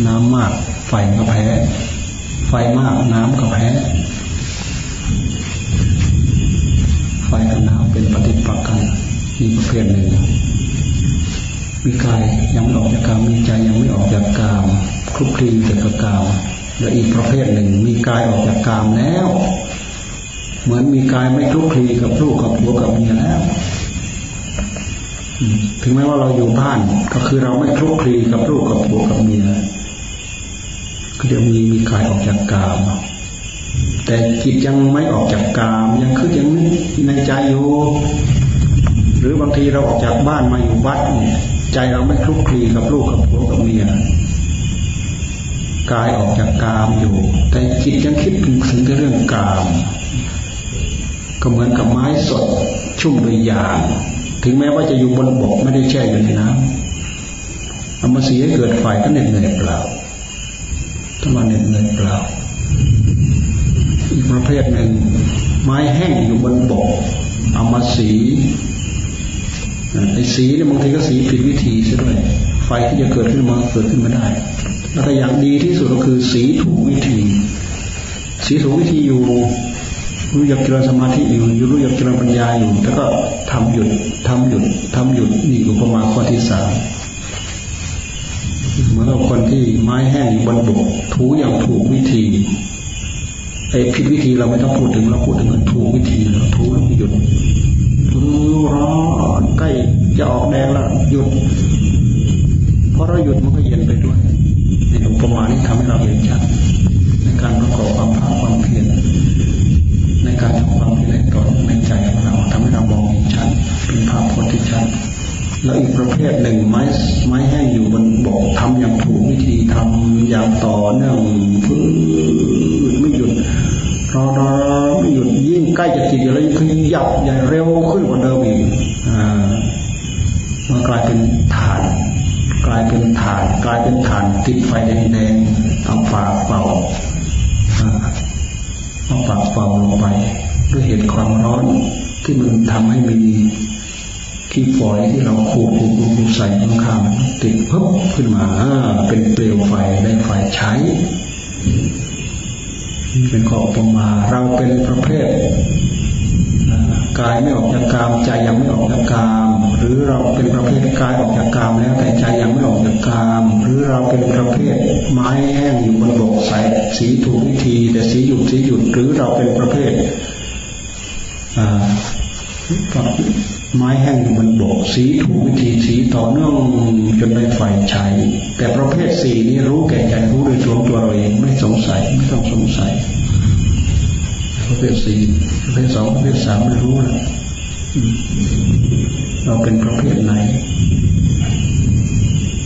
น้ำมากไฟก็แพ้ ไฟมากน้ำก็แพ้ ไฟกับน้ำเป็นปฏิปักษ์กันมีประเภทหนึ่งมีกายยังไม่ออกจากกามมีใจยังไม่ออกจากกามคลุกคลีแต่กับกามและอีกประเภทหนึ่ง มีกายออกจากกามแล้ว เหมือนมีกายไม่คลุกคลีกับลูกกับผัวกับเมียแล้ว ถึงแม้ว่าเราอยู่บ้าน ก็คือเราไม่คลุกคลีกับลูกกับผัวกับเมียก็เดี๋ยวมีมีกายออกจากกามแต่จิตยังไม่ออกจากกาม ยังคือยังนึกในใจอยู่หรือบางทีเราออกจากบ้านมาอยู่วัดเนี่ยใจเราไม่คลุกคลีกับลูกกับผัวกับเมียกายออกจากกามอยู่ แต่จิตยังคิดถึงถึงเรื่องกาม ก็เหมือนกับไม้สด ชุ่มด้วยยาง ถึงแม้ว่าจะอยู่บนบกไม่ได้แช่อยู่ในน้ำเอามาเสียเกิดไฟก็เหน็ดเหนื่อยเปล่าถ้ามาเหน็ดเหนื่อยเปล่า อีกประเภทหนึ่ง ไม้แห้งอยู่บนบก เอามาสีไอ้สีเนี่ยบางทีก็สีผิดวิธีซะด้วย ไฟที่จะเกิดขึ้นมาเกิดขึ้นมาได้แล้วก็อย่างดีที่สุดก็คือสีถูกวิธี สีถูกวิธีอยู่ รู้อยากเจริญสมาธิอยู่อยู่รู้อยากเจริญปัญญาอยู่แล้วก็ทำหยุดทำหยุดทำหยุดนี่อุปมาข้อที่สามเหมือนกับคนที่ไม้แห้งบนบกถูอย่างถูกวิธีไอ้ผิดวิธีเราไม่ต้องพูดถึงเราพูดถึงกันถูกวิธีเราถูแล้วหยุดร้อนใกล้จะออกแดงแล้วหยุดเพอเราหยุดมันก็เย็นไปด้วยในอุปมานี้ทำให้เราเห็นชัดในการประกอบความภาคความเพียร การทำความเพียรต่อในใจของเราทำให้เรามองเห็นชัดเป็นภาพพจน์ที่ชัดแล้วอีกประเภทหนึ่งไม้ไม้แห้งอยู่บนบกทำอย่างถูกวิธีทำอย่างต่อเนื่องพื้นไม่หยุดรอรอไม่หยุดยิ่งใกล้จะติดอยู่แล้วยิ่งยับใหญ่เร็วขึ้นกว่าเดิมอีกมันกลายเป็นฐาน กลายเป็นฐาน กลายเป็นฐานติดไฟแดงๆเอาฝาเป่าเอา ปากเป่าลงไป ด้วยเหตุความร้อนที่มันทำให้มีขี้ฝอยที่เราขูดขูดขูดใส่ข้างๆติดเพึบขึ้นมาเป็นเปลวไฟได้ไฟใช้เป็นข้อประมาเราเป็นประเภทกายไม่ออกจากกามใจยังไม่ออกจากกาม หรือเราเป็นประเภทกายออกจากกามแล้วแต่ใจยังไม่ออกจากกาม หรือเราเป็นประเภทไม้แห้งอยู่บนบกใสสีถูกวิธี แต่สีหยุดสีหยุดหรือเราเป็นประเภทไม้แห้งอยู่บนบกสีถูกวิธีสีต่อเนื่องจนได้ไฟใช้แต่ประเภทสีนี้รู้แก่ใจรู้โดยตัวตัวเราเองไม่สงสัยไม่ต้องสงสัยประเภทสี่ประเภทสองประเภทสามไม่รู้แล้ว เราเป็นประเภทไหน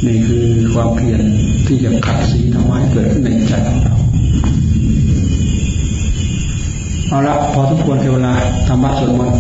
นี่คือความเพียรที่จะขัดสีทำไมเกิดขึ้นในใจของเราเอาละพอทุกคนเวลาทำบัตรสวดมนต์